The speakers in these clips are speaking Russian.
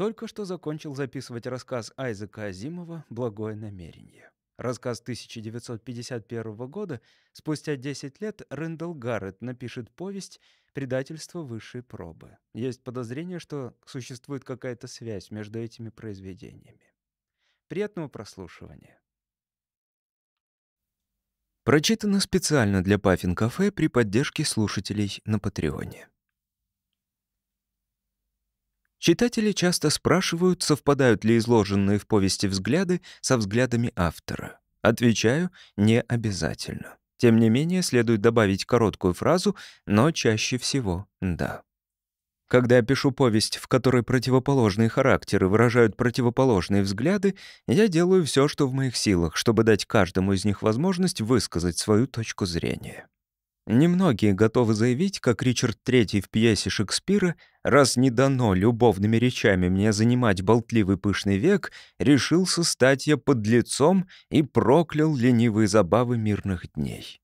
Только что закончил записывать рассказ Айзека Азимова «Благое намерение». Рассказ 1951 года. Спустя 10 лет Рэндалл Гаррет напишет повесть «Предательство высшей пробы». Есть подозрение, что существует какая-то связь между этими произведениями. Приятного прослушивания. Прочитано специально для Паффин Кафе при поддержке слушателей на Патреоне. Читатели часто спрашивают, совпадают ли изложенные в повести взгляды со взглядами автора. Отвечаю, не обязательно. Тем не менее, следует добавить короткую фразу, но чаще всего «да». Когда я пишу повесть, в которой противоположные характеры выражают противоположные взгляды, я делаю все, что в моих силах, чтобы дать каждому из них возможность высказать свою точку зрения. Немногие готовы заявить, как Ричард III в пьесе Шекспира, раз не дано любовными речами мне занимать болтливый пышный век, решился стать я под лицом и проклял ленивые забавы мирных дней.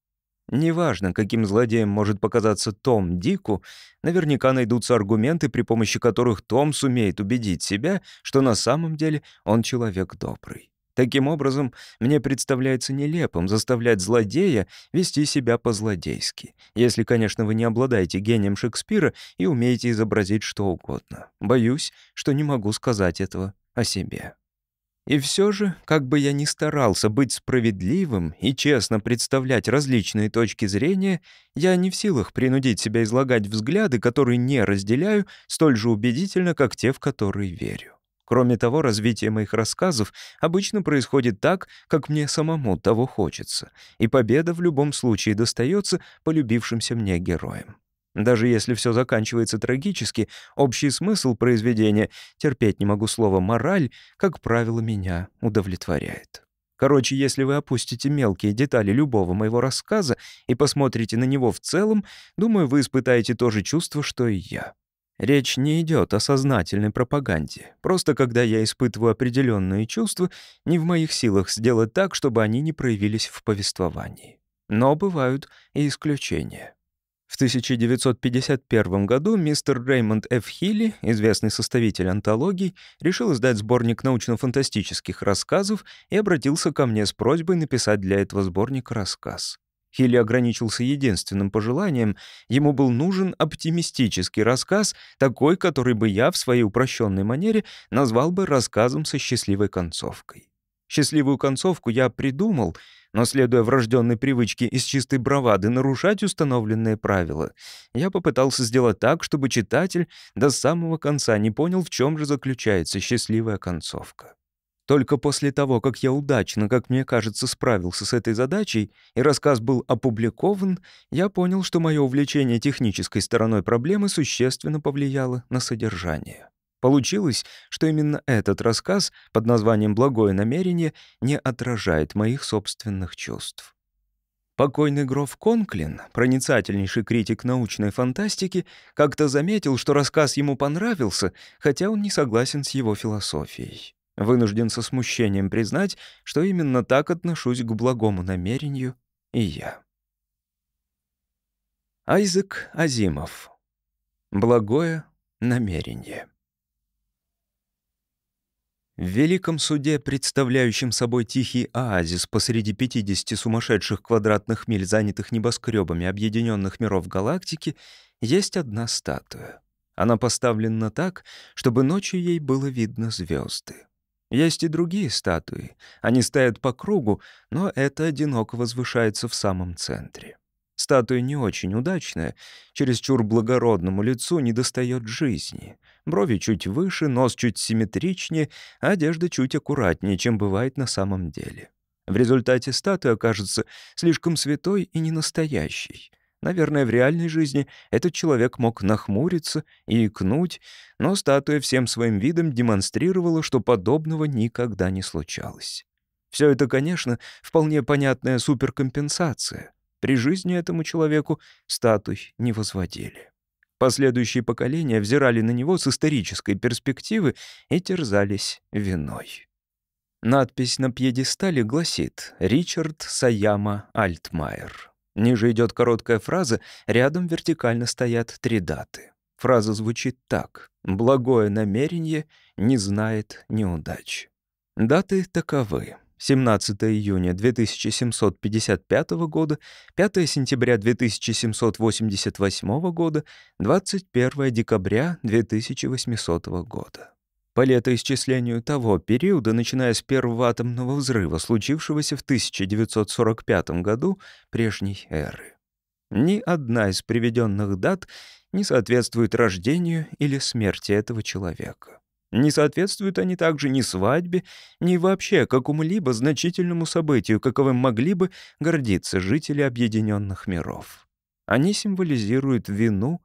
Неважно, каким злодеем может показаться Том Дику, наверняка найдутся аргументы, при помощи которых Том сумеет убедить себя, что на самом деле он человек добрый. Таким образом, мне представляется нелепым заставлять злодея вести себя по-злодейски, если, конечно, вы не обладаете гением Шекспира и умеете изобразить что угодно. Боюсь, что не могу сказать этого о себе. И все же, как бы я ни старался быть справедливым и честно представлять различные точки зрения, я не в силах принудить себя излагать взгляды, которые не разделяю, столь же убедительно, как те, в которые верю. Кроме того, развитие моих рассказов обычно происходит так, как мне самому того хочется, и победа в любом случае достается полюбившимся мне героям. Даже если все заканчивается трагически, общий смысл произведения, терпеть не могу слово «мораль», как правило, меня удовлетворяет. Короче, если вы опустите мелкие детали любого моего рассказа и посмотрите на него в целом, думаю, вы испытаете то же чувство, что и я. Речь не идет о сознательной пропаганде. Просто когда я испытываю определенные чувства, не в моих силах сделать так, чтобы они не проявились в повествовании. Но бывают и исключения. В 1951 году мистер Реймонд Ф. Хилли, известный составитель антологий, решил издать сборник научно-фантастических рассказов и обратился ко мне с просьбой написать для этого сборника рассказ. Хилли ограничился единственным пожеланием. Ему был нужен оптимистический рассказ, такой, который бы я в своей упрощенной манере назвал бы рассказом со счастливой концовкой. Счастливую концовку я придумал, но, следуя врожденной привычке из чистой бравады нарушать установленные правила, я попытался сделать так, чтобы читатель до самого конца не понял, в чем же заключается счастливая концовка. Только после того, как я удачно, как мне кажется, справился с этой задачей, и рассказ был опубликован, я понял, что мое увлечение технической стороной проблемы существенно повлияло на содержание. Получилось, что именно этот рассказ под названием «Благое намерение» не отражает моих собственных чувств. Покойный гроф Конклин, проницательнейший критик научной фантастики, как-то заметил, что рассказ ему понравился, хотя он не согласен с его философией. Вынужден со смущением признать, что именно так отношусь к благому намерению и я. Айзек Азимов. Благое намерение. В Великом суде, представляющем собой тихий оазис посреди 50 сумасшедших квадратных миль, занятых небоскребами объединенных миров галактики, есть одна статуя. Она поставлена так, чтобы ночью ей было видно звезды. Есть и другие статуи. Они стоят по кругу, но это одиноко возвышается в самом центре. Статуя не очень удачная, чересчур благородному лицу недостает жизни. Брови чуть выше, нос чуть симметричнее, а одежда чуть аккуратнее, чем бывает на самом деле. В результате статуя окажется слишком святой и ненастоящей. Наверное, в реальной жизни этот человек мог нахмуриться и икнуть, но статуя всем своим видом демонстрировала, что подобного никогда не случалось. Все это, конечно, вполне понятная суперкомпенсация. При жизни этому человеку статуй не возводили. Последующие поколения взирали на него с исторической перспективы и терзались виной. Надпись на пьедестале гласит «Ричард Саяма Альтмайер». Ниже идет короткая фраза, рядом вертикально стоят три даты. Фраза звучит так. Благое намерение не знает неудач. Даты таковы. 17 июня 2755 года, 5 сентября 2788 года, 21 декабря 2800 года. По летоисчислению того периода, начиная с первого атомного взрыва, случившегося в 1945 году прежней эры. Ни одна из приведенных дат не соответствует рождению или смерти этого человека. Не соответствуют они также ни свадьбе, ни вообще какому-либо значительному событию, каковым могли бы гордиться жители Объединенных миров. Они символизируют вину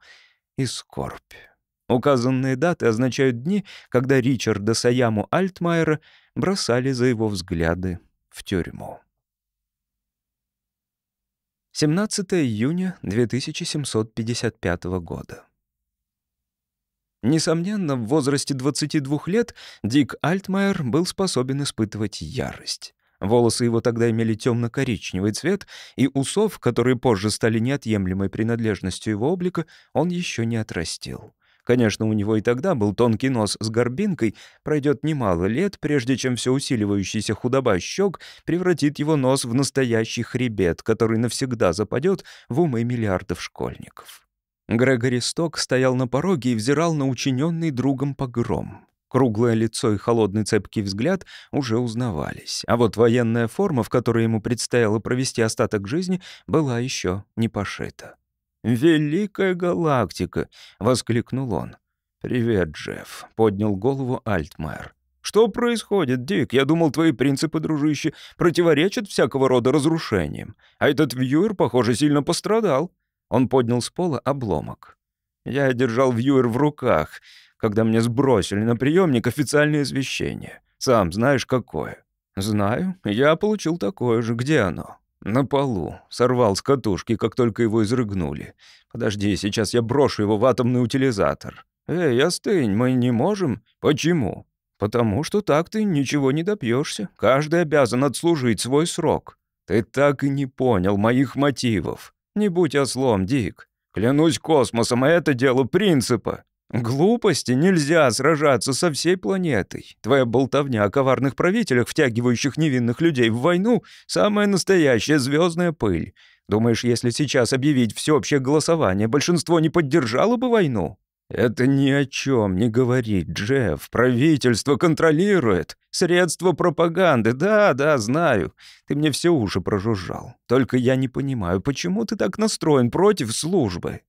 и скорбь. Указанные даты означают дни, когда Ричарда Саяму Альтмайера бросали за его взгляды в тюрьму. 17 июня 2755 года. Несомненно, в возрасте 22 лет Дик Альтмайер был способен испытывать ярость. Волосы его тогда имели темно-коричневый цвет, и усов, которые позже стали неотъемлемой принадлежностью его облика, он еще не отрастил. Конечно, у него и тогда был тонкий нос с горбинкой, пройдет немало лет, прежде чем все усиливающийся худоба щек превратит его нос в настоящий хребет, который навсегда западет в умы миллиардов школьников. Грегори Сток стоял на пороге и взирал на учиненный другом погром. Круглое лицо и холодный цепкий взгляд уже узнавались, а вот военная форма, в которой ему предстояло провести остаток жизни, была еще не пошита. «Великая галактика!» — воскликнул он. «Привет, Джефф», — поднял голову Альтмайер. «Что происходит, Дик? Я думал, твои принципы, дружище, противоречат всякого рода разрушениям. А этот вьюер, похоже, сильно пострадал». Он поднял с пола обломок. Я держал вьюер в руках, когда мне сбросили на приемник официальное извещение. Сам знаешь, какое. Знаю, я получил такое же. Где оно? На полу. Сорвал с катушки, как только его изрыгнули. Подожди, сейчас я брошу его в атомный утилизатор. Эй, остынь, мы не можем. Почему? Потому что так ты ничего не добьешься. Каждый обязан отслужить свой срок. Ты так и не понял моих мотивов. Не будь ослом, Дик. Клянусь космосом, а это дело принципа. Глупости нельзя сражаться со всей планетой. Твоя болтовня о коварных правителях, втягивающих невинных людей в войну, самая настоящая звездная пыль. Думаешь, если сейчас объявить всеобщее голосование, большинство не поддержало бы войну? «Это ни о чем не говорит, Джефф. Правительство контролирует. Средства пропаганды. Да, да, знаю. Ты мне все уши прожужжал. Только я не понимаю, почему ты так настроен против службы?»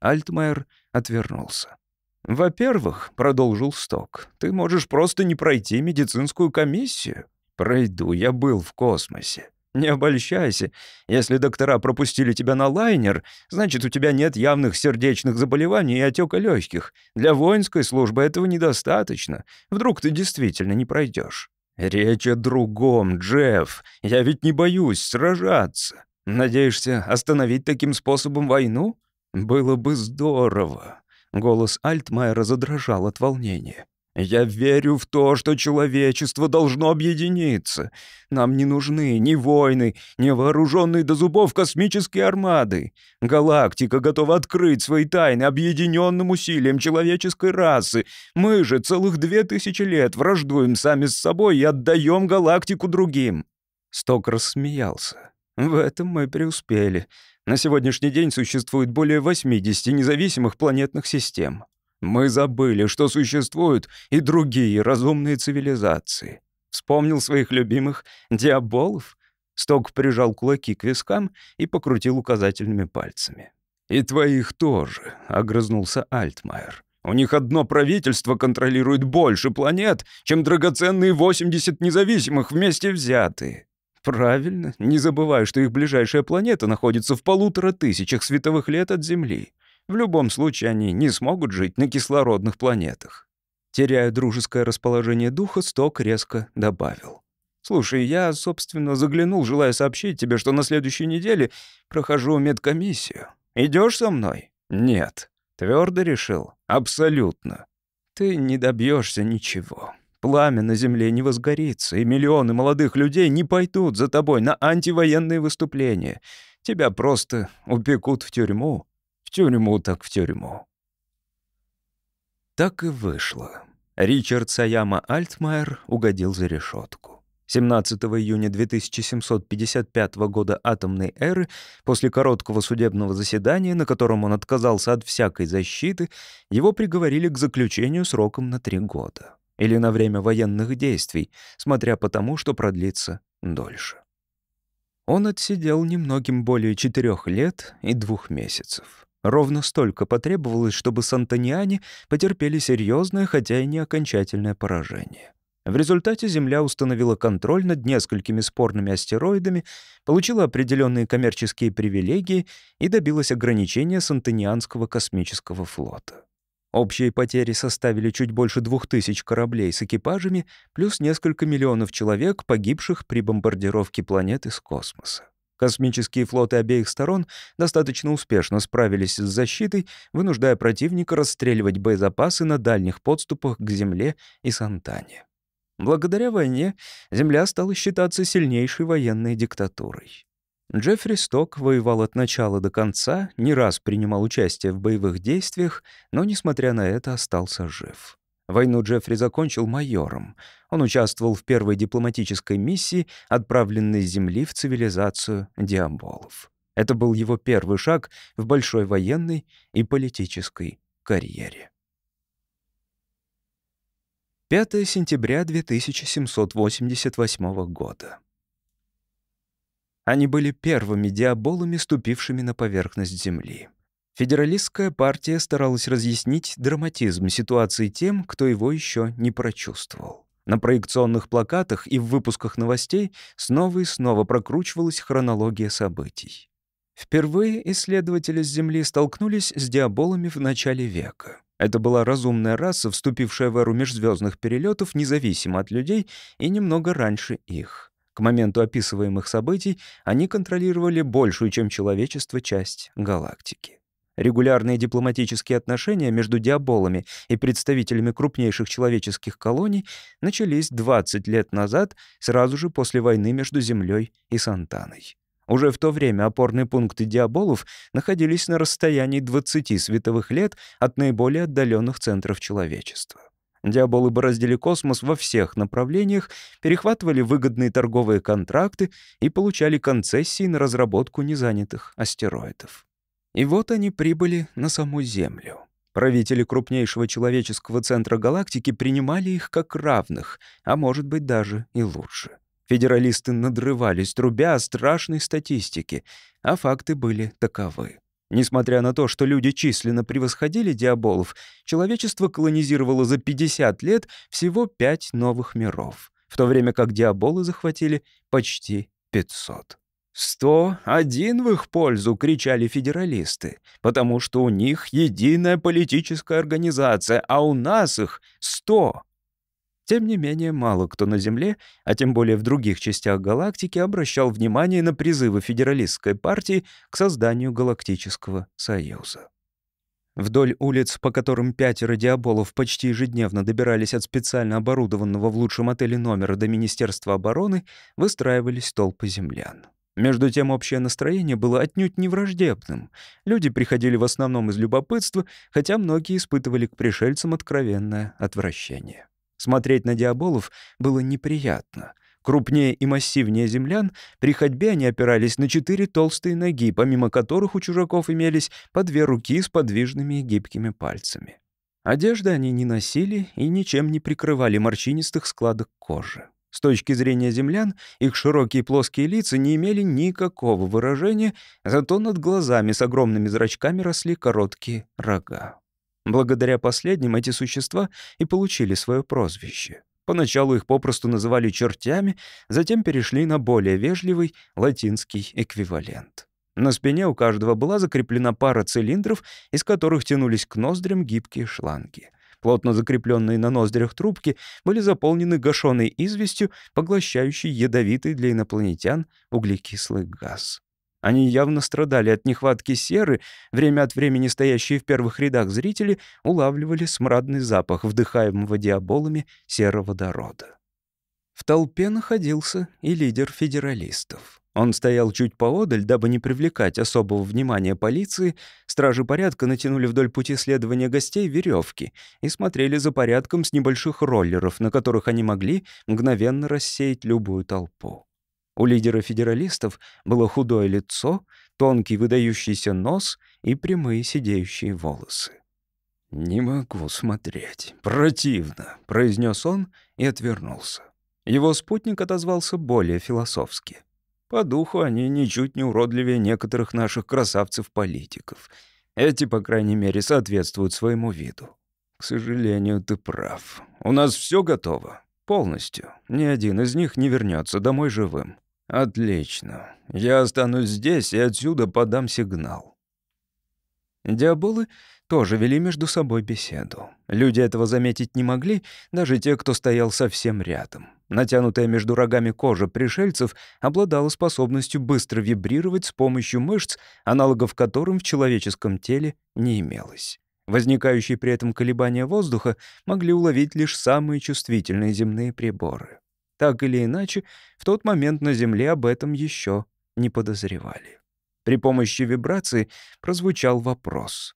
Альтмайер отвернулся. «Во-первых, — продолжил Сток, — ты можешь просто не пройти медицинскую комиссию. Пройду, я был в космосе. Не обольщайся. Если доктора пропустили тебя на лайнер, значит, у тебя нет явных сердечных заболеваний и отека легких. Для воинской службы этого недостаточно. Вдруг ты действительно не пройдешь. Речь о другом, Джефф. Я ведь не боюсь сражаться. Надеешься остановить таким способом войну? Было бы здорово. Голос Альтмайера задрожал от волнения. Я верю в то, что человечество должно объединиться. Нам не нужны ни войны, ни вооруженные до зубов космические армады. Галактика готова открыть свои тайны объединенным усилием человеческой расы. Мы же целых две тысячи лет враждуем сами с собой и отдаем галактику другим». Сток рассмеялся. «В этом мы преуспели. На сегодняшний день существует более 80 независимых планетных систем. Мы забыли, что существуют и другие разумные цивилизации. Вспомнил своих любимых диаболов? Сток прижал кулаки к вискам и покрутил указательными пальцами. «И твоих тоже», — огрызнулся Альтмайер. «У них одно правительство контролирует больше планет, чем драгоценные 80 независимых вместе взятые». «Правильно. Не забывай, что их ближайшая планета находится в полутора тысячах световых лет от Земли. В любом случае они не смогут жить на кислородных планетах. Теряя дружеское расположение духа, Сток резко добавил. «Слушай, я, собственно, заглянул, желая сообщить тебе, что на следующей неделе прохожу медкомиссию. Идешь со мной?» «Нет». Твердо решил? «Абсолютно». «Ты не добьешься ничего. Пламя на земле не возгорится, и миллионы молодых людей не пойдут за тобой на антивоенные выступления. Тебя просто упекут в тюрьму, в тюрьму так в тюрьму. Так и вышло. Ричард Саяма Альтмайер угодил за решетку. 17 июня 2755 года атомной эры, после короткого судебного заседания, на котором он отказался от всякой защиты, его приговорили к заключению сроком на три года. Или на время военных действий, смотря по тому, что продлится дольше. Он отсидел немногим более четырех лет и двух месяцев. Ровно столько потребовалось, чтобы сантаниане потерпели серьезное, хотя и не окончательное поражение. В результате Земля установила контроль над несколькими спорными астероидами, получила определенные коммерческие привилегии и добилась ограничения Сантанианского космического флота. Общие потери составили чуть больше двух тысяч кораблей с экипажами, плюс несколько миллионов человек, погибших при бомбардировке планет из космоса. Космические флоты обеих сторон достаточно успешно справились с защитой, вынуждая противника расстреливать боезапасы на дальних подступах к Земле и Сантане. Благодаря войне земля стала считаться сильнейшей военной диктатурой. Джеффри Сток воевал от начала до конца, не раз принимал участие в боевых действиях, но, несмотря на это, остался жив. Войну Джеффри закончил майором. Он участвовал в первой дипломатической миссии, отправленной с Земли в цивилизацию диаболов. Это был его первый шаг в большой военной и политической карьере. 5 сентября 2788 года. Они были первыми диаболами, ступившими на поверхность Земли. Федералистская партия старалась разъяснить драматизм ситуации тем, кто его еще не прочувствовал. На проекционных плакатах и в выпусках новостей снова и снова прокручивалась хронология событий. Впервые исследователи с Земли столкнулись с диаболами в начале века. Это была разумная раса, вступившая в эру межзвездных перелетов независимо от людей и немного раньше их. К моменту описываемых событий они контролировали большую, чем человечество, часть галактики. Регулярные дипломатические отношения между диаболами и представителями крупнейших человеческих колоний начались 20 лет назад, сразу же после войны между Землей и Сантаной. Уже в то время опорные пункты диаболов находились на расстоянии 20 световых лет от наиболее отдаленных центров человечества. Диаболы бороздили космос во всех направлениях, перехватывали выгодные торговые контракты и получали концессии на разработку незанятых астероидов. И вот они прибыли на саму Землю. Правители крупнейшего человеческого центра галактики принимали их как равных, а может быть даже и лучше. Федералисты надрывались, трубя о страшной статистике, а факты были таковы. Несмотря на то, что люди численно превосходили диаболов, человечество колонизировало за 50 лет всего 5 новых миров, в то время как диаболы захватили почти 500. «Сто один в их пользу!» — кричали федералисты, потому что у них единая политическая организация, а у нас их сто. Тем не менее, мало кто на Земле, а тем более в других частях галактики, обращал внимание на призывы федералистской партии к созданию Галактического Союза. Вдоль улиц, по которым пятеро диаболов почти ежедневно добирались от специально оборудованного в лучшем отеле номера до Министерства обороны, выстраивались толпы землян. Между тем, общее настроение было отнюдь не враждебным. Люди приходили в основном из любопытства, хотя многие испытывали к пришельцам откровенное отвращение. Смотреть на диаболов было неприятно. Крупнее и массивнее землян, при ходьбе они опирались на четыре толстые ноги, помимо которых у чужаков имелись по две руки с подвижными и гибкими пальцами. Одежды они не носили и ничем не прикрывали морщинистых складок кожи. С точки зрения землян, их широкие плоские лица не имели никакого выражения, зато над глазами с огромными зрачками росли короткие рога. Благодаря последним эти существа и получили свое прозвище. Поначалу их попросту называли чертями, затем перешли на более вежливый латинский эквивалент. На спине у каждого была закреплена пара цилиндров, из которых тянулись к ноздрям гибкие шланги. Плотно закрепленные на ноздрях трубки были заполнены гашеной известью, поглощающей ядовитый для инопланетян углекислый газ. Они явно страдали от нехватки серы, время от времени стоящие в первых рядах зрители улавливали смрадный запах вдыхаемого диаболами сероводорода. В толпе находился и лидер федералистов. Он стоял чуть поодаль, дабы не привлекать особого внимания полиции. Стражи порядка натянули вдоль пути следования гостей веревки и смотрели за порядком с небольших роллеров, на которых они могли мгновенно рассеять любую толпу. У лидера федералистов было худое лицо, тонкий выдающийся нос и прямые сидеющие волосы. «Не могу смотреть. Противно», — произнес он и отвернулся. Его спутник отозвался более философски. По духу они ничуть не уродливее некоторых наших красавцев-политиков. Эти, по крайней мере, соответствуют своему виду. К сожалению, ты прав. У нас все готово. Полностью. Ни один из них не вернется домой живым. Отлично. Я останусь здесь и отсюда подам сигнал. Диаболы тоже вели между собой беседу. Люди этого заметить не могли, даже те, кто стоял совсем рядом. Натянутая между рогами кожа пришельцев обладала способностью быстро вибрировать с помощью мышц, аналогов которым в человеческом теле не имелось. Возникающие при этом колебания воздуха могли уловить лишь самые чувствительные земные приборы. Так или иначе, в тот момент на Земле об этом еще не подозревали. При помощи вибрации прозвучал вопрос.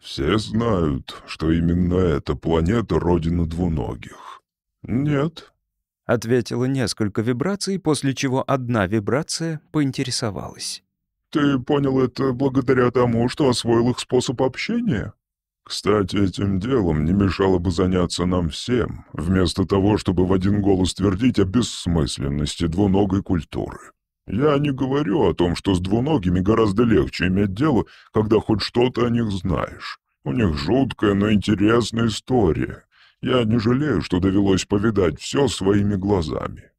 «Все знают, что именно эта планета — родина двуногих?» «Нет», — ответило несколько вибраций, после чего одна вибрация поинтересовалась. «Ты понял это благодаря тому, что освоил их способ общения?» «Кстати, этим делом не мешало бы заняться нам всем, вместо того, чтобы в один голос твердить о бессмысленности двуногой культуры. Я не говорю о том, что с двуногими гораздо легче иметь дело, когда хоть что-то о них знаешь. У них жуткая, но интересная история, я не жалею, что довелось повидать все своими глазами.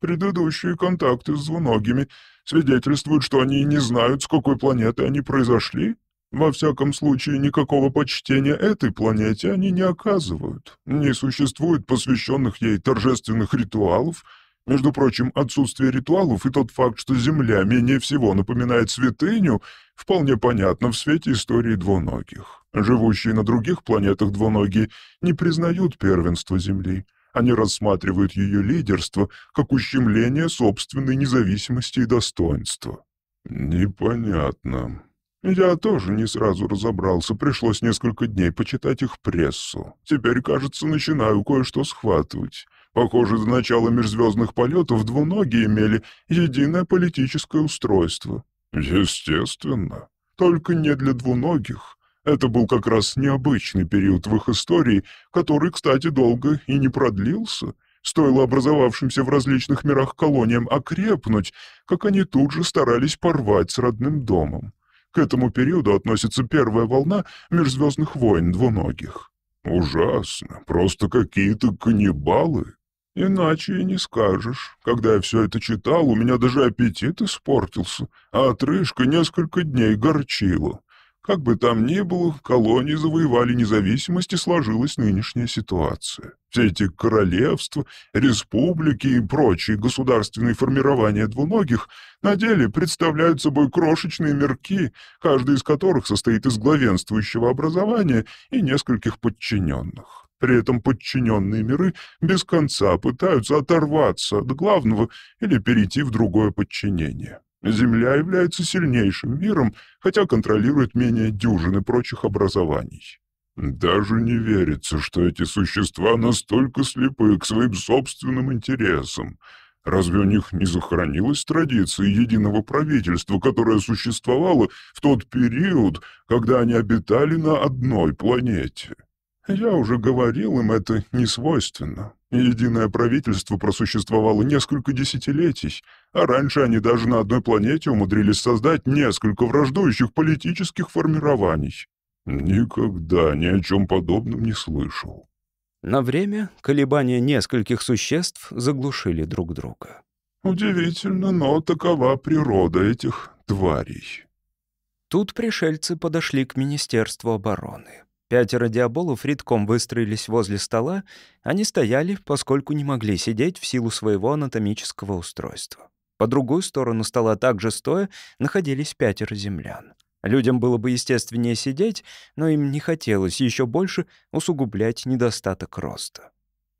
Предыдущие контакты с двуногими свидетельствуют, что они не знают, с какой планеты они произошли. Во всяком случае, никакого почтения этой планете они не оказывают. Не существует посвященных ей торжественных ритуалов. Между прочим, отсутствие ритуалов и тот факт, что Земля менее всего напоминает святыню, вполне понятно в свете истории двуногих. Живущие на других планетах двуногие не признают первенство Земли. Они рассматривают ее лидерство как ущемление собственной независимости и достоинства. Непонятно. Я тоже не сразу разобрался, пришлось несколько дней почитать их прессу. Теперь, кажется, начинаю кое-что схватывать. Похоже, до начала межзвездных полетов двуногие имели единое политическое устройство. Естественно. Только не для двуногих. Это был как раз необычный период в их истории, который, кстати, долго и не продлился. Стоило образовавшимся в различных мирах колониям окрепнуть, как они тут же старались порвать с родным домом. К этому периоду относится первая волна межзвездных войн двуногих. Ужасно, просто какие-то каннибалы. Иначе и не скажешь. Когда я все это читал, у меня даже аппетит испортился, а отрыжка несколько дней горчила. Как бы там ни было, колонии завоевали независимость и сложилась нынешняя ситуация. Все эти королевства, республики и прочие государственные формирования двуногих на деле представляют собой крошечные мирки, каждый из которых состоит из главенствующего образования и нескольких подчиненных. При этом подчиненные миры без конца пытаются оторваться от главного или перейти в другое подчинение. Земля является сильнейшим миром, хотя контролирует менее дюжины прочих образований. Даже не верится, что эти существа настолько слепы к своим собственным интересам. Разве у них не сохранилась традиция единого правительства, которое существовало в тот период, когда они обитали на одной планете? Я уже говорил им, это не свойственно. Единое правительство просуществовало несколько десятилетий, а раньше они даже на одной планете умудрились создать несколько враждующих политических формирований. Никогда ни о чем подобном не слышал. На время колебания нескольких существ заглушили друг друга. Удивительно, но такова природа этих тварей. Тут пришельцы подошли к Министерству обороны. Пятеро диаболов редком выстроились возле стола. Они стояли, поскольку не могли сидеть в силу своего анатомического устройства. По другую сторону стола также стоя находились пятеро землян. Людям было бы естественнее сидеть, но им не хотелось еще больше усугублять недостаток роста.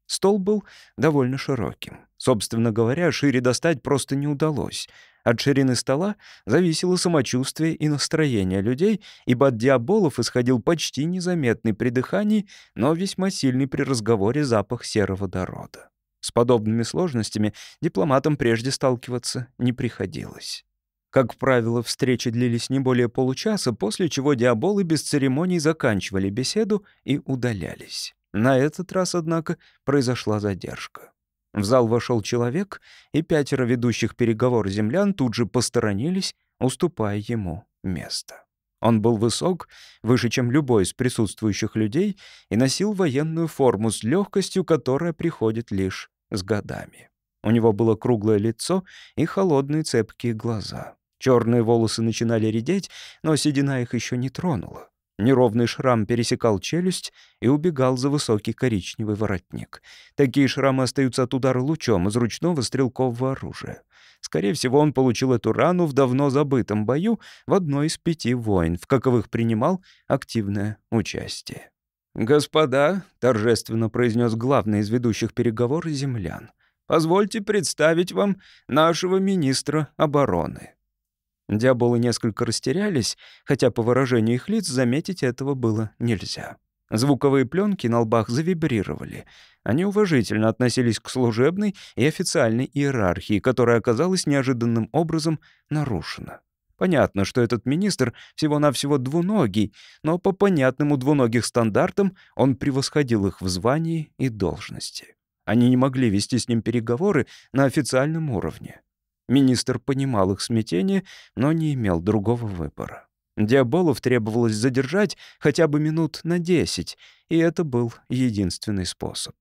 Стол был довольно широким. Собственно говоря, шире достать просто не удалось. От ширины стола зависело самочувствие и настроение людей, ибо от диаболов исходил почти незаметный при дыхании, но весьма сильный при разговоре запах сероводорода. С подобными сложностями дипломатам прежде сталкиваться не приходилось. Как правило, встречи длились не более получаса, после чего диаболы без церемоний заканчивали беседу и удалялись. На этот раз, однако, произошла задержка. В зал вошел человек, и пятеро ведущих переговоры землян тут же посторонились, уступая ему место. Он был высок, выше, чем любой из присутствующих людей, и носил военную форму с легкостью, которая приходит лишь с годами. У него было круглое лицо и холодные цепкие глаза. Черные волосы начинали редеть, но седина их еще не тронула. Неровный шрам пересекал челюсть и убегал за высокий коричневый воротник. Такие шрамы остаются от удара лучом из ручного стрелкового оружия. Скорее всего, он получил эту рану в давно забытом бою в одной из пяти войн, в каковых принимал активное участие. «Господа», — торжественно произнес главный из ведущих переговоры землян, «позвольте представить вам нашего министра обороны». Диаболы несколько растерялись, хотя по выражению их лиц заметить этого было нельзя. Звуковые пленки на лбах завибрировали. Они уважительно относились к служебной и официальной иерархии, которая оказалась неожиданным образом нарушена. Понятно, что этот министр всего-навсего двуногий, но по понятным у двуногих стандартам он превосходил их в звании и должности. Они не могли вести с ним переговоры на официальном уровне. Министр понимал их смятение, но не имел другого выбора. Диаболов требовалось задержать хотя бы минут на десять, и это был единственный способ.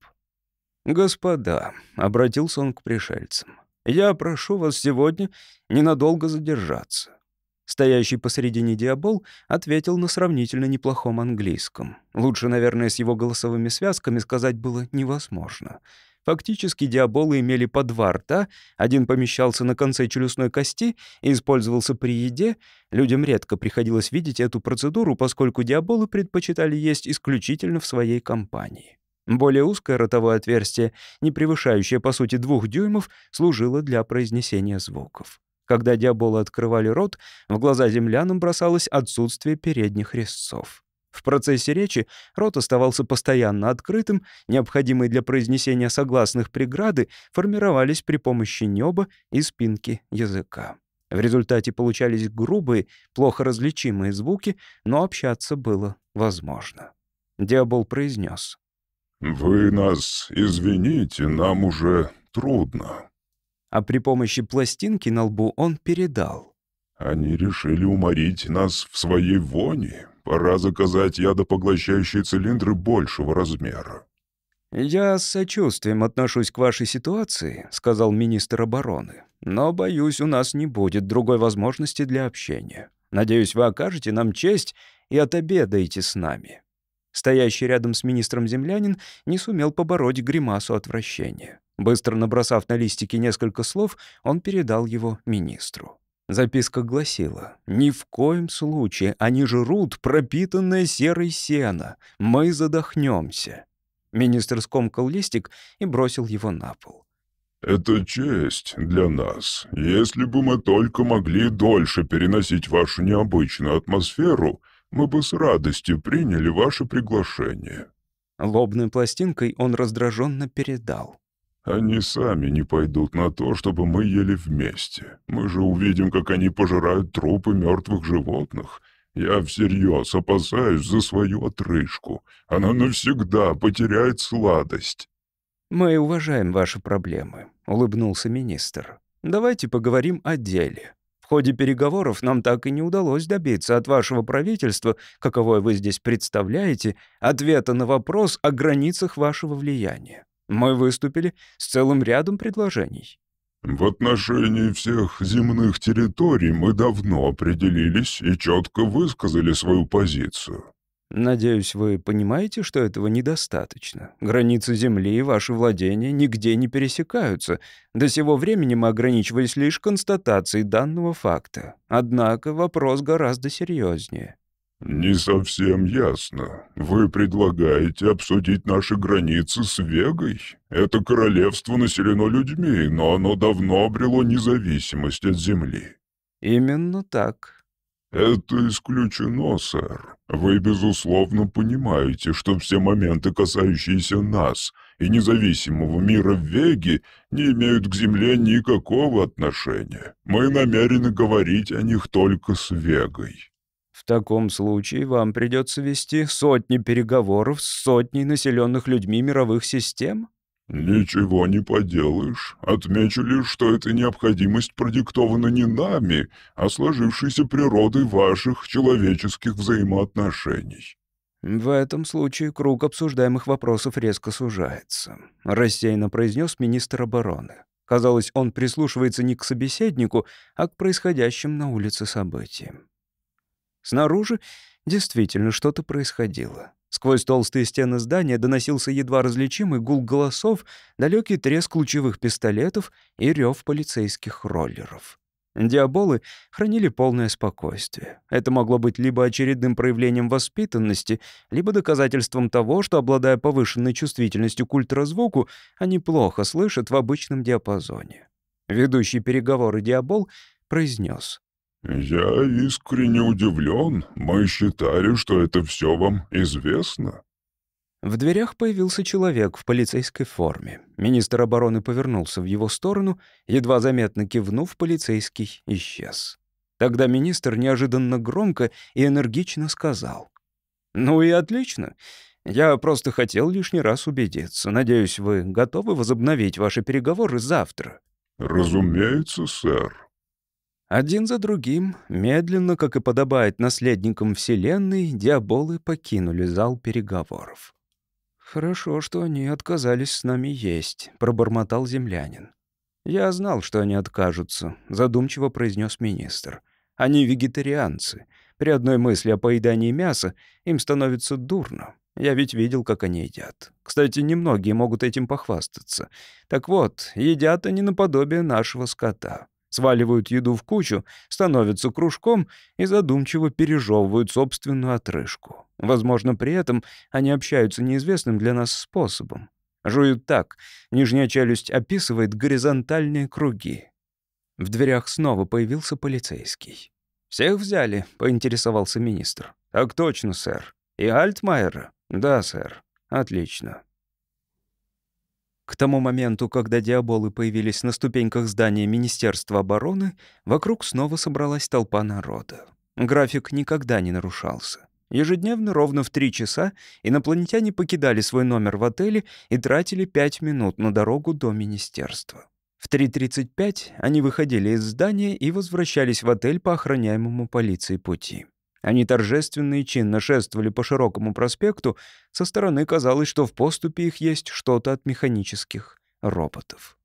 «Господа», — обратился он к пришельцам, — «я прошу вас сегодня ненадолго задержаться». Стоящий посредине диабол ответил на сравнительно неплохом английском. Лучше, наверное, с его голосовыми связками сказать было невозможно — Фактически диаболы имели по два рта, один помещался на конце челюстной кости и использовался при еде. Людям редко приходилось видеть эту процедуру, поскольку диаболы предпочитали есть исключительно в своей компании. Более узкое ротовое отверстие, не превышающее по сути двух дюймов, служило для произнесения звуков. Когда диаболы открывали рот, в глаза землянам бросалось отсутствие передних резцов. В процессе речи рот оставался постоянно открытым, необходимые для произнесения согласных преграды формировались при помощи неба и спинки языка. В результате получались грубые, плохо различимые звуки, но общаться было возможно. Диабол произнес. «Вы нас извините, нам уже трудно». А при помощи пластинки на лбу он передал. «Они решили уморить нас в своей воне, Пора заказать ядопоглощающие цилиндры большего размера». «Я с сочувствием отношусь к вашей ситуации», — сказал министр обороны. «Но, боюсь, у нас не будет другой возможности для общения. Надеюсь, вы окажете нам честь и отобедаете с нами». Стоящий рядом с министром землянин не сумел побороть гримасу отвращения. Быстро набросав на листике несколько слов, он передал его министру. Записка гласила, «Ни в коем случае они жрут пропитанное серой сено. Мы задохнемся». Министр скомкал листик и бросил его на пол. «Это честь для нас. Если бы мы только могли дольше переносить вашу необычную атмосферу, мы бы с радостью приняли ваше приглашение». Лобной пластинкой он раздраженно передал. Они сами не пойдут на то, чтобы мы ели вместе. Мы же увидим, как они пожирают трупы мертвых животных. Я всерьез опасаюсь за свою отрыжку. Она навсегда потеряет сладость». «Мы уважаем ваши проблемы», — улыбнулся министр. «Давайте поговорим о деле. В ходе переговоров нам так и не удалось добиться от вашего правительства, каковое вы здесь представляете, ответа на вопрос о границах вашего влияния. Мы выступили с целым рядом предложений. В отношении всех земных территорий мы давно определились и четко высказали свою позицию. Надеюсь, вы понимаете, что этого недостаточно. Границы Земли и ваши владения нигде не пересекаются. До сего времени мы ограничивались лишь констатацией данного факта. Однако вопрос гораздо серьезнее. «Не совсем ясно. Вы предлагаете обсудить наши границы с Вегой? Это королевство населено людьми, но оно давно обрело независимость от земли». «Именно так». «Это исключено, сэр. Вы, безусловно, понимаете, что все моменты, касающиеся нас и независимого мира в Веге, не имеют к Земле никакого отношения. Мы намерены говорить о них только с Вегой». В таком случае вам придется вести сотни переговоров с сотней населенных людьми мировых систем? «Ничего не поделаешь. Отмечу лишь, что эта необходимость продиктована не нами, а сложившейся природой ваших человеческих взаимоотношений». «В этом случае круг обсуждаемых вопросов резко сужается», — рассеянно произнес министр обороны. Казалось, он прислушивается не к собеседнику, а к происходящим на улице событиям. Снаружи действительно что-то происходило. Сквозь толстые стены здания доносился едва различимый гул голосов, далекий треск лучевых пистолетов и рев полицейских роллеров. Диаболы хранили полное спокойствие. Это могло быть либо очередным проявлением воспитанности, либо доказательством того, что, обладая повышенной чувствительностью к ультразвуку, они плохо слышат в обычном диапазоне. Ведущий переговоры Диабол произнес. «Я искренне удивлен. Мы считали, что это все вам известно». В дверях появился человек в полицейской форме. Министр обороны повернулся в его сторону, едва заметно кивнув, полицейский исчез. Тогда министр неожиданно громко и энергично сказал. «Ну и отлично. Я просто хотел лишний раз убедиться. Надеюсь, вы готовы возобновить ваши переговоры завтра?» «Разумеется, сэр», один за другим, медленно, как и подобает наследникам Вселенной, диаболы покинули зал переговоров. «Хорошо, что они отказались с нами есть», — пробормотал землянин. «Я знал, что они откажутся», — задумчиво произнес министр. «Они вегетарианцы. При одной мысли о поедании мяса им становится дурно. Я ведь видел, как они едят. Кстати, немногие могут этим похвастаться. Так вот, едят они наподобие нашего скота сваливают еду в кучу, становятся кружком и задумчиво пережевывают собственную отрыжку. Возможно, при этом они общаются неизвестным для нас способом. Жуют так. Нижняя челюсть описывает горизонтальные круги. В дверях снова появился полицейский. «Всех взяли?» — поинтересовался министр. «Так точно, сэр. И Альтмайера?» «Да, сэр. Отлично. К тому моменту, когда диаболы появились на ступеньках здания Министерства обороны, вокруг снова собралась толпа народа. График никогда не нарушался. Ежедневно ровно в три часа инопланетяне покидали свой номер в отеле и тратили пять минут на дорогу до министерства. В 3.35 они выходили из здания и возвращались в отель по охраняемому полицией пути. Они торжественно и чинно шествовали по широкому проспекту, со стороны казалось, что в поступе их есть что-то от механических роботов.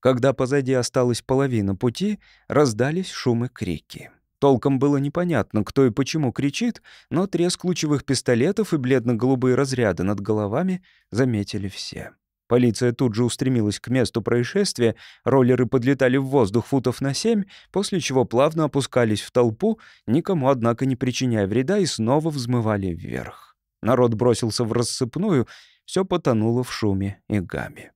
Когда позади осталась половина пути, раздались шумы крики. Толком было непонятно, кто и почему кричит, но треск лучевых пистолетов и бледно-голубые разряды над головами заметили все. Полиция тут же устремилась к месту происшествия, роллеры подлетали в воздух футов на семь, после чего плавно опускались в толпу, никому, однако, не причиняя вреда, и снова взмывали вверх. Народ бросился в рассыпную, все потонуло в шуме и гамме.